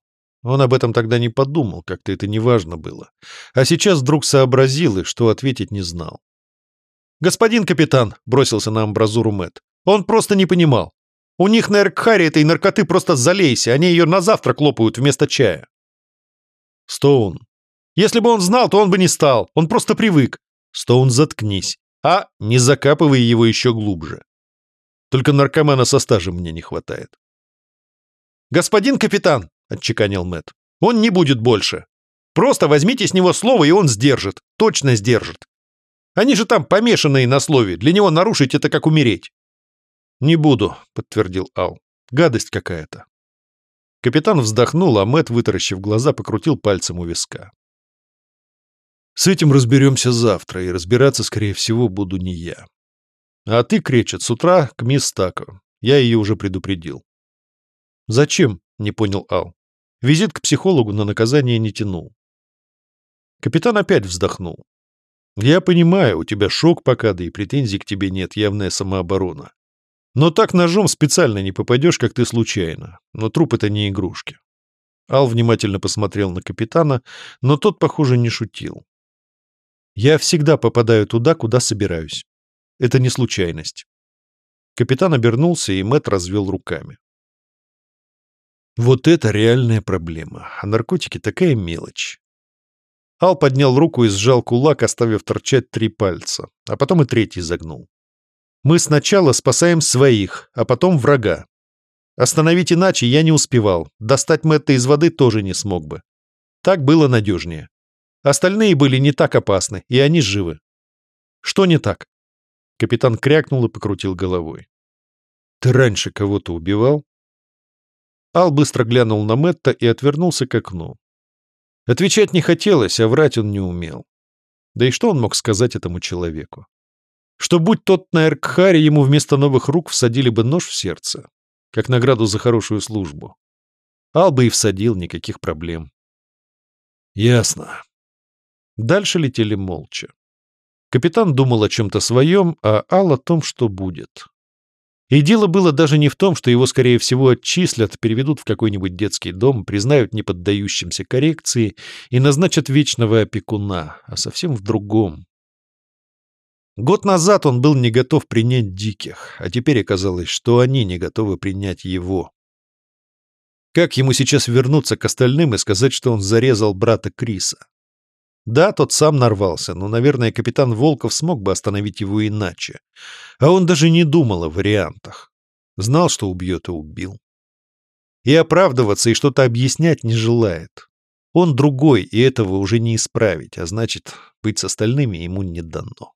Он об этом тогда не подумал, как-то это неважно было. А сейчас вдруг сообразил и что ответить не знал. «Господин капитан», — бросился на амбразуру Мэт, — «он просто не понимал. У них на Эркхаре этой наркоты просто залейся, они ее на завтрак лопают вместо чая». «Стоун». «Если бы он знал, то он бы не стал. Он просто привык. Стоун, заткнись. А не закапывай его еще глубже. Только наркомана со стажем мне не хватает. «Господин капитан!» — отчеканил Мэт. «Он не будет больше. Просто возьмите с него слово, и он сдержит. Точно сдержит. Они же там помешанные на слове. Для него нарушить это как умереть». «Не буду», — подтвердил Ал. «Гадость какая-то». Капитан вздохнул, а Мэт, вытаращив глаза, покрутил пальцем у виска. С этим разберемся завтра, и разбираться, скорее всего, буду не я. А ты, Кречет, с утра к мисс Тако. Я ее уже предупредил. Зачем? Не понял Ал. Визит к психологу на наказание не тянул. Капитан опять вздохнул. Я понимаю, у тебя шок пока, да и претензий к тебе нет, явная самооборона. Но так ножом специально не попадешь, как ты случайно. Но труп — это не игрушки. Ал внимательно посмотрел на капитана, но тот, похоже, не шутил. Я всегда попадаю туда, куда собираюсь. Это не случайность. Капитан обернулся, и Мэт развел руками. Вот это реальная проблема. А наркотики такая мелочь. Ал поднял руку и сжал кулак, оставив торчать три пальца, а потом и третий загнул. Мы сначала спасаем своих, а потом врага. Остановить иначе я не успевал, достать Мэтта из воды тоже не смог бы. Так было надежнее. Остальные были не так опасны, и они живы. Что не так? Капитан крякнул и покрутил головой. Ты раньше кого-то убивал? Ал быстро глянул на Мэтта и отвернулся к окну. Отвечать не хотелось, а врать он не умел. Да и что он мог сказать этому человеку? Что будь тот на Эркхаре, ему вместо новых рук всадили бы нож в сердце, как награду за хорошую службу. Ал бы и всадил, никаких проблем. Ясно. Дальше летели молча. Капитан думал о чем-то своем, а Ал о том, что будет. И дело было даже не в том, что его, скорее всего, отчислят, переведут в какой-нибудь детский дом, признают неподдающимся коррекции и назначат вечного опекуна, а совсем в другом. Год назад он был не готов принять диких, а теперь оказалось, что они не готовы принять его. Как ему сейчас вернуться к остальным и сказать, что он зарезал брата Криса? Да, тот сам нарвался, но, наверное, капитан Волков смог бы остановить его иначе. А он даже не думал о вариантах. Знал, что убьет и убил. И оправдываться и что-то объяснять не желает. Он другой, и этого уже не исправить, а значит, быть с остальными ему не дано.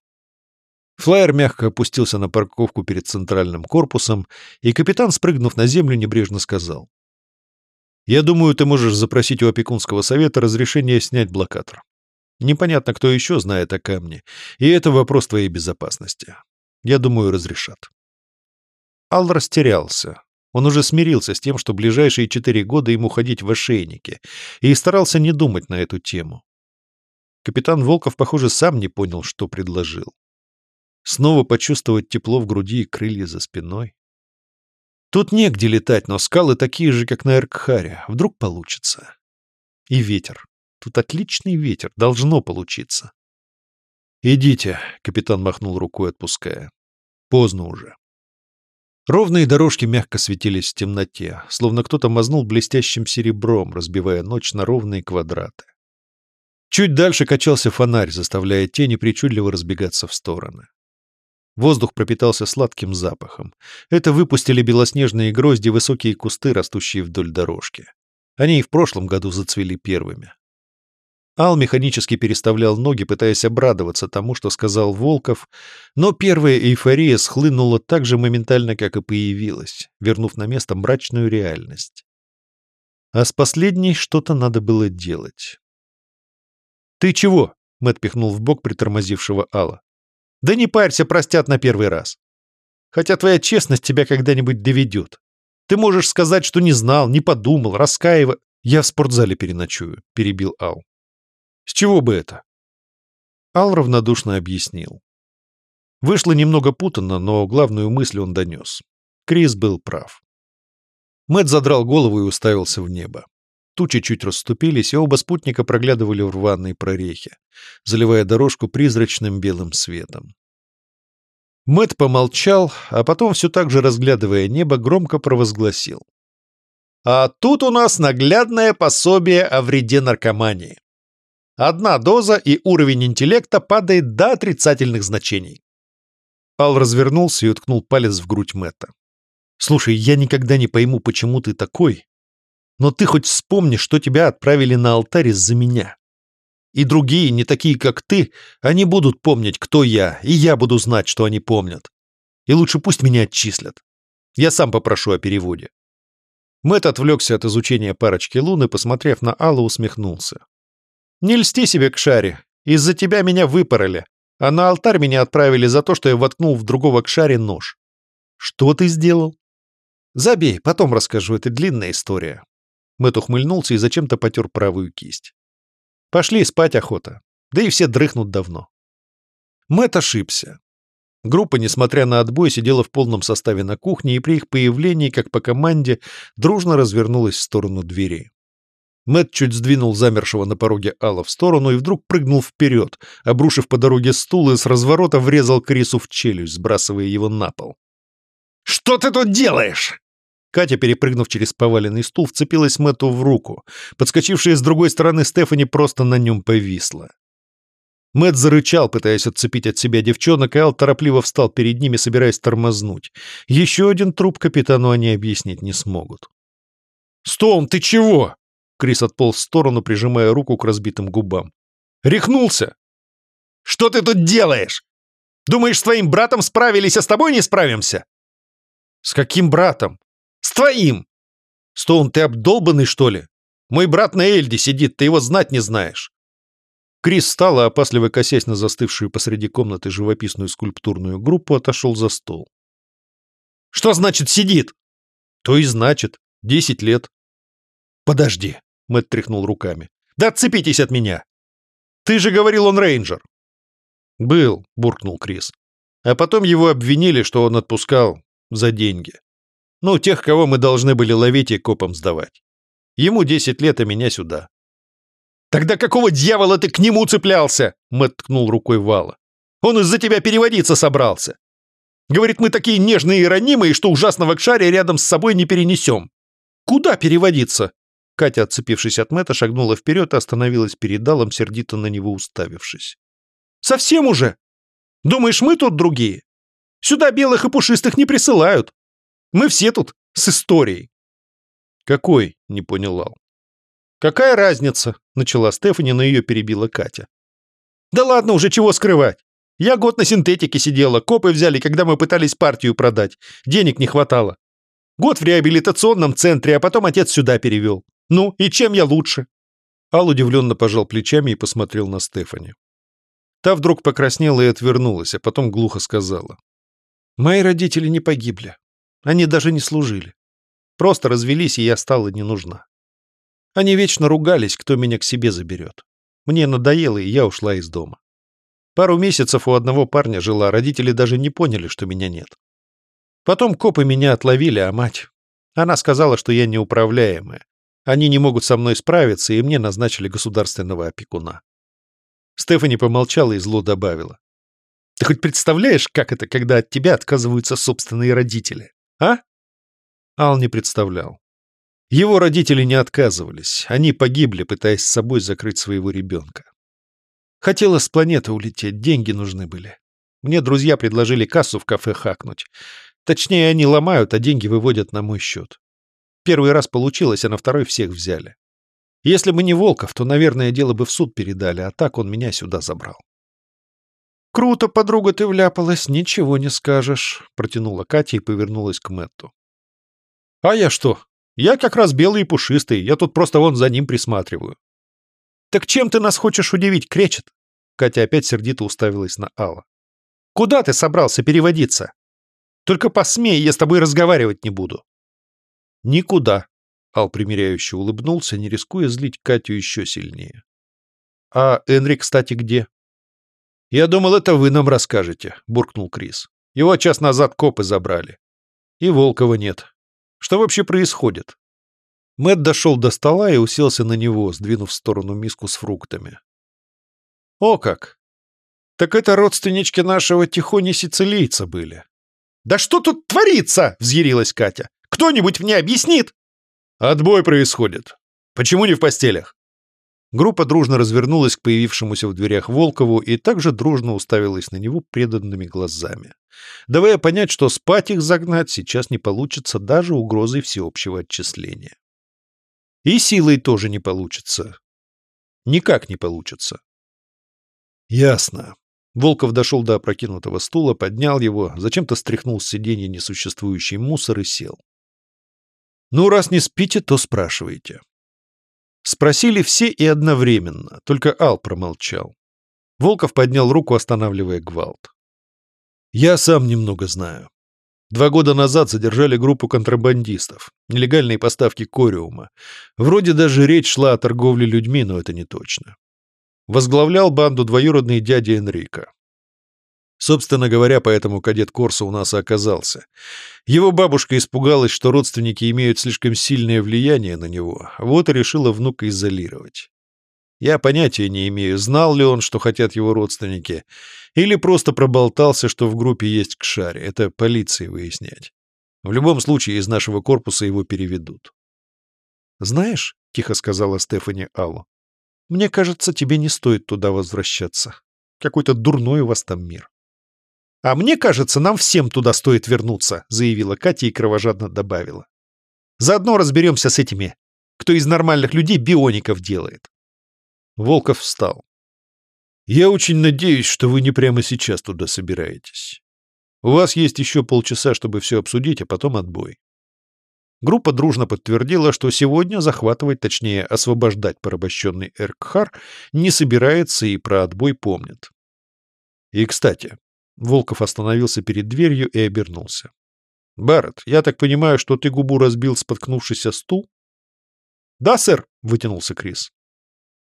Флайер мягко опустился на парковку перед центральным корпусом, и капитан, спрыгнув на землю, небрежно сказал. «Я думаю, ты можешь запросить у опекунского совета разрешение снять блокатор. Непонятно, кто еще знает о камне, и это вопрос твоей безопасности. Я думаю, разрешат. Ал растерялся. Он уже смирился с тем, что ближайшие четыре года ему ходить в ошейнике, и старался не думать на эту тему. Капитан Волков, похоже, сам не понял, что предложил. Снова почувствовать тепло в груди и крылья за спиной. Тут негде летать, но скалы такие же, как на Эркхаре. Вдруг получится. И ветер. Тут отличный ветер, должно получиться. «Идите», — капитан махнул рукой, отпуская. «Поздно уже». Ровные дорожки мягко светились в темноте, словно кто-то мазнул блестящим серебром, разбивая ночь на ровные квадраты. Чуть дальше качался фонарь, заставляя тени причудливо разбегаться в стороны. Воздух пропитался сладким запахом. Это выпустили белоснежные грозди высокие кусты, растущие вдоль дорожки. Они и в прошлом году зацвели первыми. Ал механически переставлял ноги, пытаясь обрадоваться тому, что сказал Волков, но первая эйфория схлынула так же моментально, как и появилась, вернув на место мрачную реальность. А с последней что-то надо было делать. «Ты чего?» — Мэтт пихнул в бок притормозившего Алла. «Да не парься, простят на первый раз. Хотя твоя честность тебя когда-нибудь доведет. Ты можешь сказать, что не знал, не подумал, раскаивая...» «Я в спортзале переночую», — перебил Ал. С чего бы это? Ал равнодушно объяснил. Вышло немного путанно, но главную мысль он донес. Крис был прав. Мэт задрал голову и уставился в небо. Тучи чуть расступились, и оба спутника проглядывали в рваные прорехи, заливая дорожку призрачным белым светом. Мэт помолчал, а потом, все так же разглядывая небо, громко провозгласил. «А тут у нас наглядное пособие о вреде наркомании. Одна доза, и уровень интеллекта падает до отрицательных значений. Ал развернулся и уткнул палец в грудь Мэтта. «Слушай, я никогда не пойму, почему ты такой, но ты хоть вспомни, что тебя отправили на алтарь из-за меня. И другие, не такие, как ты, они будут помнить, кто я, и я буду знать, что они помнят. И лучше пусть меня отчислят. Я сам попрошу о переводе». Мэтт отвлекся от изучения парочки лун и, посмотрев на Аллу, усмехнулся. Не льсти себе к шаре. Из-за тебя меня выпороли. А на алтарь меня отправили за то, что я воткнул в другого к шаре нож. Что ты сделал? Забей, потом расскажу, это длинная история. Мэтт ухмыльнулся и зачем-то потер правую кисть. Пошли, спать охота. Да и все дрыхнут давно. Мэтт ошибся. Группа, несмотря на отбой, сидела в полном составе на кухне и при их появлении, как по команде, дружно развернулась в сторону двери. Мэт чуть сдвинул замершего на пороге Алла в сторону и вдруг прыгнул вперед, обрушив по дороге стул и с разворота врезал Крису в челюсть, сбрасывая его на пол. «Что ты тут делаешь?» Катя, перепрыгнув через поваленный стул, вцепилась Мэтту в руку. Подскочившая с другой стороны Стефани просто на нем повисла. Мэт зарычал, пытаясь отцепить от себя девчонок, и Ал торопливо встал перед ними, собираясь тормознуть. Еще один труп капитану они объяснить не смогут. «Стоун, ты чего?» Крис отполз в сторону, прижимая руку к разбитым губам. «Рехнулся!» «Что ты тут делаешь? Думаешь, с твоим братом справились, а с тобой не справимся?» «С каким братом?» «С твоим!» «Стоун, ты обдолбанный, что ли? Мой брат на Эльде сидит, ты его знать не знаешь». Крис встал, а опасливо косясь на застывшую посреди комнаты живописную скульптурную группу, отошел за стол. «Что значит сидит?» «То и значит. Десять лет». «Подожди», — Мэтт тряхнул руками. «Да отцепитесь от меня! Ты же говорил, он рейнджер!» «Был», — буркнул Крис. А потом его обвинили, что он отпускал за деньги. Ну, тех, кого мы должны были ловить и копам сдавать. Ему десять лет, а меня сюда. «Тогда какого дьявола ты к нему цеплялся?» Мэтт ткнул рукой Вала. «Он из-за тебя переводиться собрался. Говорит, мы такие нежные и ранимые, что ужасного кшаря рядом с собой не перенесем. Куда переводиться?» Катя, отцепившись от Мэтта, шагнула вперед и остановилась перед Далом, сердито на него уставившись. «Совсем уже? Думаешь, мы тут другие? Сюда белых и пушистых не присылают. Мы все тут с историей». «Какой?» — не понял Лал. «Какая разница?» — начала Стефани, но ее перебила Катя. «Да ладно уже, чего скрывать. Я год на синтетике сидела, копы взяли, когда мы пытались партию продать. Денег не хватало. Год в реабилитационном центре, а потом отец сюда перевел. Ну, и чем я лучше?» Ал удивленно пожал плечами и посмотрел на Стефани. Та вдруг покраснела и отвернулась, а потом глухо сказала. «Мои родители не погибли. Они даже не служили. Просто развелись, и я стала не нужна. Они вечно ругались, кто меня к себе заберет. Мне надоело, и я ушла из дома. Пару месяцев у одного парня жила, родители даже не поняли, что меня нет. Потом копы меня отловили, а мать... Она сказала, что я неуправляемая. Они не могут со мной справиться, и мне назначили государственного опекуна. Стефани помолчала и зло добавила. «Ты хоть представляешь, как это, когда от тебя отказываются собственные родители, а?» Ал не представлял. Его родители не отказывались, они погибли, пытаясь с собой закрыть своего ребенка. Хотела с планеты улететь, деньги нужны были. Мне друзья предложили кассу в кафе хакнуть. Точнее, они ломают, а деньги выводят на мой счет. Первый раз получилось, а на второй всех взяли. Если бы не Волков, то, наверное, дело бы в суд передали, а так он меня сюда забрал. «Круто, подруга, ты вляпалась, ничего не скажешь», — протянула Катя и повернулась к Мэтту. «А я что? Я как раз белый и пушистый, я тут просто вон за ним присматриваю. Так чем ты нас хочешь удивить, кречет? Катя опять сердито уставилась на Алла. Куда ты собрался переводиться? Только посмей, я с тобой разговаривать не буду. Никуда. Ал примиряюще улыбнулся, не рискуя злить Катю еще сильнее. А Энри, кстати, где? Я думал, это вы нам расскажете, буркнул Крис. Его час назад копы забрали. И Волкова нет. Что вообще происходит? Мэт дошел до стола и уселся на него, сдвинув в сторону миску с фруктами. О как! Так это родственнички нашего тихони-сицилийца были. «Да что тут творится?» — взъярилась Катя. «Кто-нибудь мне объяснит?» «Отбой происходит. Почему не в постелях?» Группа дружно развернулась к появившемуся в дверях Волкову и также дружно уставилась на него преданными глазами, давая понять, что спать их загнать сейчас не получится даже угрозой всеобщего отчисления. И силой тоже не получится. Никак не получится. Ясно. Волков дошел до опрокинутого стула, поднял его, зачем-то стряхнул с сиденья несуществующий мусор и сел. «Ну, раз не спите, то спрашивайте». Спросили все и одновременно, только Ал промолчал. Волков поднял руку, останавливая гвалт. «Я сам немного знаю. Два года назад задержали группу контрабандистов, нелегальные поставки кориума. Вроде даже речь шла о торговле людьми, но это не точно. Возглавлял банду двоюродный дядя Энрико. Собственно говоря, поэтому кадет Корса у нас и оказался. Его бабушка испугалась, что родственники имеют слишком сильное влияние на него, вот и решила внука изолировать. Я понятия не имею, знал ли он, что хотят его родственники, или просто проболтался, что в группе есть кшари. Это полиции выяснять. В любом случае из нашего корпуса его переведут. «Знаешь», — тихо сказала Стефани Аллу, — «мне кажется, тебе не стоит туда возвращаться. Какой-то дурной у вас там мир». «А мне кажется, нам всем туда стоит вернуться», — заявила Катя и кровожадно добавила. «Заодно разберемся с этими, кто из нормальных людей биоников делает». Волков встал. «Я очень надеюсь, что вы не прямо сейчас туда собираетесь. У вас есть еще полчаса, чтобы все обсудить, а потом отбой». Группа дружно подтвердила, что сегодня захватывать, точнее, освобождать порабощенный Эркхар не собирается и про отбой помнит. И, кстати, Волков остановился перед дверью и обернулся. «Барретт, я так понимаю, что ты губу разбил, споткнувшийся стул?» «Да, сэр», — вытянулся Крис.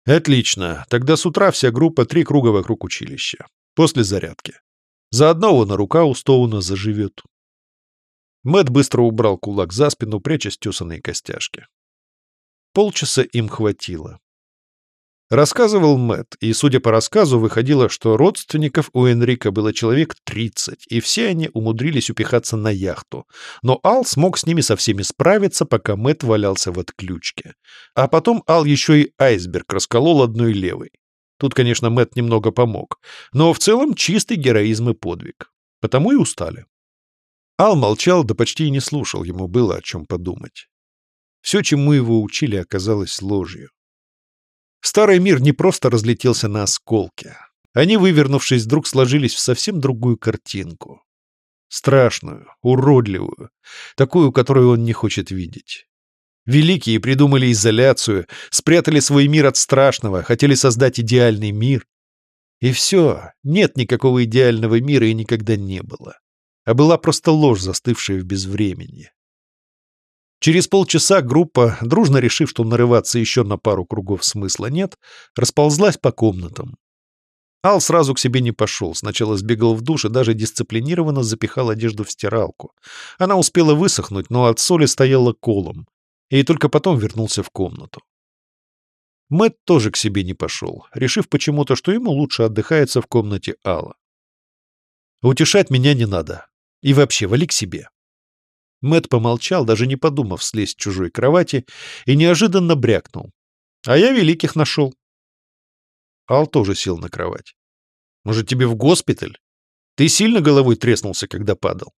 «Отлично. Тогда с утра вся группа три круга вокруг училища. После зарядки. Заодно вон рука у Стоуна заживет». Мэт быстро убрал кулак за спину, пряча стесанные костяшки. Полчаса им хватило. Рассказывал Мэт, и, судя по рассказу, выходило, что родственников у Энрика было человек 30, и все они умудрились упихаться на яхту. Но Ал смог с ними со всеми справиться, пока Мэт валялся в отключке. А потом Ал еще и айсберг расколол одной левой. Тут, конечно, Мэт немного помог, но в целом чистый героизм и подвиг. Потому и устали. Ал молчал, да почти и не слушал, ему было о чем подумать. Все, чему его учили, оказалось ложью. Старый мир не просто разлетелся на осколки. Они, вывернувшись, вдруг сложились в совсем другую картинку. Страшную, уродливую, такую, которую он не хочет видеть. Великие придумали изоляцию, спрятали свой мир от страшного, хотели создать идеальный мир. И все, нет никакого идеального мира и никогда не было. А была просто ложь, застывшая в безвремени. Через полчаса группа, дружно решив, что нарываться еще на пару кругов смысла нет, расползлась по комнатам. Ал сразу к себе не пошел, сначала сбегал в душ и даже дисциплинированно запихал одежду в стиралку. Она успела высохнуть, но от соли стояла колом, и только потом вернулся в комнату. Мэт тоже к себе не пошел, решив почему-то, что ему лучше отдыхается в комнате Алла. «Утешать меня не надо. И вообще, вали к себе. Мэт помолчал, даже не подумав слезть с чужой кровати, и неожиданно брякнул. «А я великих нашел». Ал тоже сел на кровать. «Может, тебе в госпиталь? Ты сильно головой треснулся, когда падал?»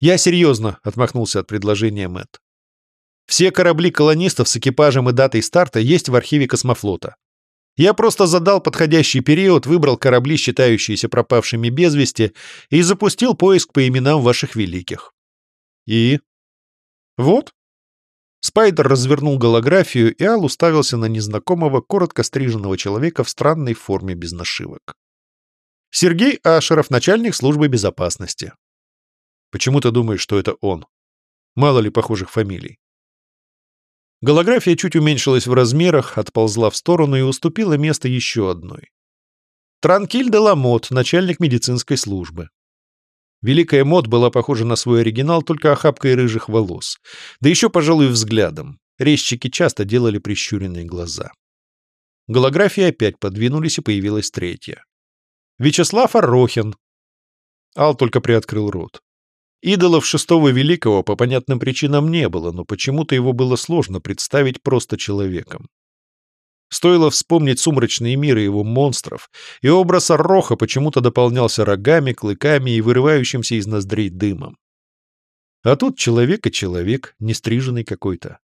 «Я серьезно», — отмахнулся от предложения Мэт. «Все корабли колонистов с экипажем и датой старта есть в архиве космофлота. Я просто задал подходящий период, выбрал корабли, считающиеся пропавшими без вести, и запустил поиск по именам ваших великих. И? Вот. Спайдер развернул голографию, и Ал уставился на незнакомого, коротко стриженного человека в странной форме без нашивок. Сергей Ашеров, начальник службы безопасности. Почему ты думаешь, что это он? Мало ли похожих фамилий. Голография чуть уменьшилась в размерах, отползла в сторону и уступила место еще одной. Транкиль де Ламот, начальник медицинской службы. Великая мод была похожа на свой оригинал только охапкой рыжих волос. Да еще, пожалуй, взглядом. Резчики часто делали прищуренные глаза. Голографии опять подвинулись, и появилась третья. Вячеслав Арохин. Ал только приоткрыл рот. Идолов шестого великого по понятным причинам не было, но почему-то его было сложно представить просто человеком. Стоило вспомнить сумрачные миры его монстров, и образ Ороха почему-то дополнялся рогами, клыками и вырывающимся из ноздрей дымом. А тут человек и человек, нестриженный какой-то.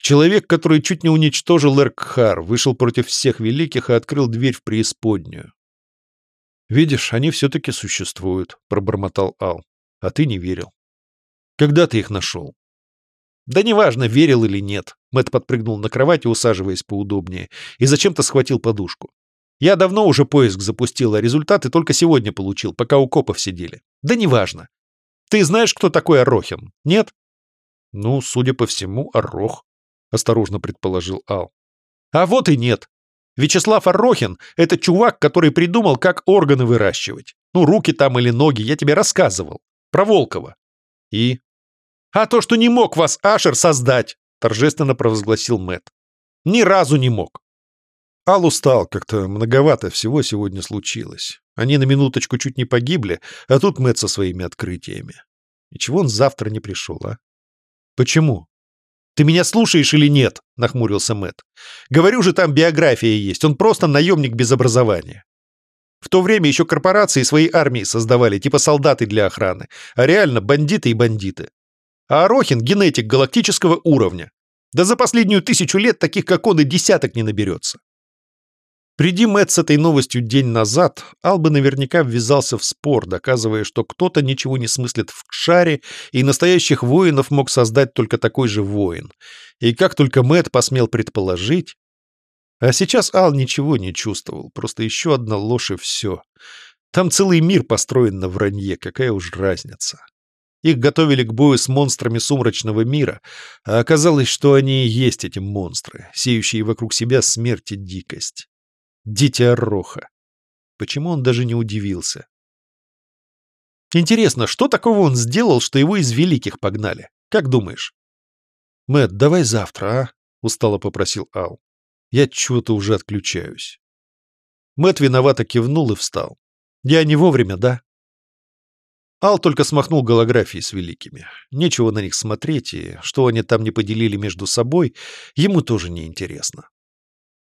Человек, который чуть не уничтожил Эркхар, вышел против всех великих и открыл дверь в преисподнюю. «Видишь, они все-таки существуют», — пробормотал Ал. «А ты не верил. Когда ты их нашел?» «Да неважно, верил или нет», — Мэтт подпрыгнул на кровати, усаживаясь поудобнее, и зачем-то схватил подушку. «Я давно уже поиск запустил, а результаты только сегодня получил, пока у копов сидели. Да неважно. Ты знаешь, кто такой Орохин, нет?» «Ну, судя по всему, Орох», — осторожно предположил Ал. «А вот и нет. Вячеслав Орохин — это чувак, который придумал, как органы выращивать. Ну, руки там или ноги, я тебе рассказывал. Про Волкова. И? А то, что не мог вас Ашер создать, торжественно провозгласил Мэт. Ни разу не мог. Ал устал, как-то многовато всего сегодня случилось. Они на минуточку чуть не погибли, а тут Мэт со своими открытиями. И чего он завтра не пришел, а? Почему? Ты меня слушаешь или нет? Нахмурился Мэт. Говорю же, там биография есть. Он просто наемник без образования. В то время еще корпорации свои армии создавали, типа солдаты для охраны, а реально бандиты и бандиты. А Арохин — генетик галактического уровня. Да за последнюю тысячу лет таких, как он, и десяток не наберется. Приди Мэтт с этой новостью день назад, Ал бы наверняка ввязался в спор, доказывая, что кто-то ничего не смыслит в шаре, и настоящих воинов мог создать только такой же воин. И как только Мэтт посмел предположить... А сейчас Ал ничего не чувствовал, просто еще одна ложь и все. Там целый мир построен на вранье, какая уж разница. Их готовили к бою с монстрами сумрачного мира, а оказалось, что они и есть эти монстры, сеющие вокруг себя смерть и дикость. Дитя Роха. Почему он даже не удивился? Интересно, что такого он сделал, что его из великих погнали? Как думаешь? Мэт, давай завтра, а? Устало попросил Ал. Я чего-то уже отключаюсь. Мэт виновато кивнул и встал. Я не вовремя, да? Ал только смахнул голографии с великими. Нечего на них смотреть, и что они там не поделили между собой, ему тоже не интересно.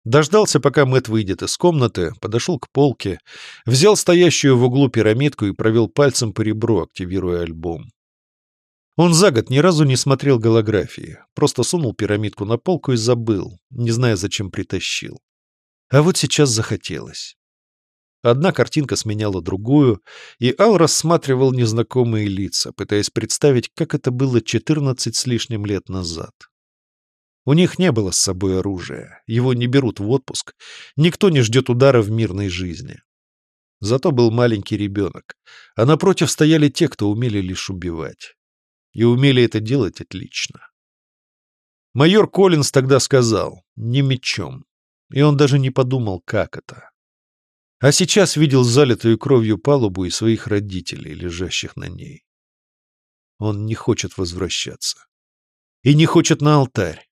Дождался, пока Мэт выйдет из комнаты, подошел к полке, взял стоящую в углу пирамидку и провел пальцем по ребру, активируя альбом. Он за год ни разу не смотрел голографии, просто сунул пирамидку на полку и забыл, не зная, зачем притащил. А вот сейчас захотелось. Одна картинка сменяла другую, и Ал рассматривал незнакомые лица, пытаясь представить, как это было 14 с лишним лет назад. У них не было с собой оружия, его не берут в отпуск, никто не ждет удара в мирной жизни. Зато был маленький ребенок, а напротив стояли те, кто умели лишь убивать. И умели это делать отлично. Майор Коллинз тогда сказал «не мечом», и он даже не подумал, как это. А сейчас видел залитую кровью палубу и своих родителей, лежащих на ней. Он не хочет возвращаться. И не хочет на алтарь.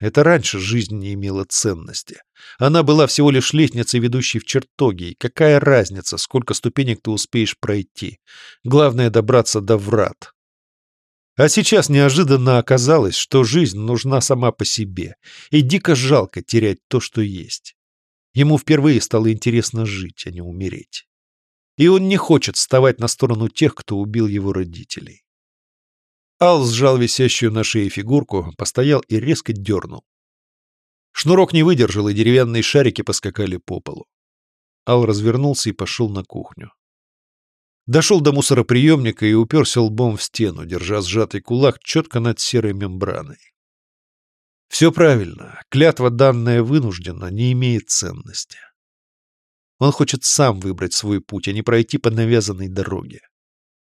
Это раньше жизнь не имела ценности. Она была всего лишь лестницей, ведущей в чертоги, и какая разница, сколько ступенек ты успеешь пройти. Главное — добраться до врат. А сейчас неожиданно оказалось, что жизнь нужна сама по себе, и дико жалко терять то, что есть. Ему впервые стало интересно жить, а не умереть. И он не хочет вставать на сторону тех, кто убил его родителей. Ал сжал висящую на шее фигурку, постоял и резко дернул. Шнурок не выдержал, и деревянные шарики поскакали по полу. Ал развернулся и пошел на кухню. Дошел до мусороприемника и уперся лбом в стену, держа сжатый кулак четко над серой мембраной. Все правильно, клятва, данная вынужденно, не имеет ценности. Он хочет сам выбрать свой путь, а не пройти по навязанной дороге.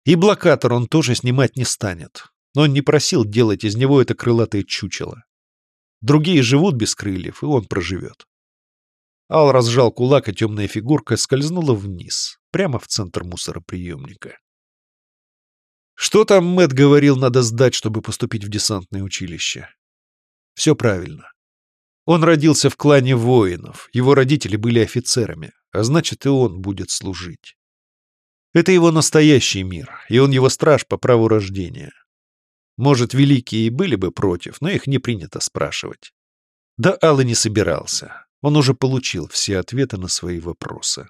И блокатор он тоже снимать не станет. Но он не просил делать из него это крылатое чучело. Другие живут без крыльев, и он проживет. Ал разжал кулак, и темная фигурка скользнула вниз, прямо в центр мусороприемника. Что там Мэт говорил, надо сдать, чтобы поступить в десантное училище? Все правильно. Он родился в клане воинов, его родители были офицерами, а значит и он будет служить. Это его настоящий мир, и он его страж по праву рождения. Может, великие и были бы против, но их не принято спрашивать. Да Алла не собирался. Он уже получил все ответы на свои вопросы.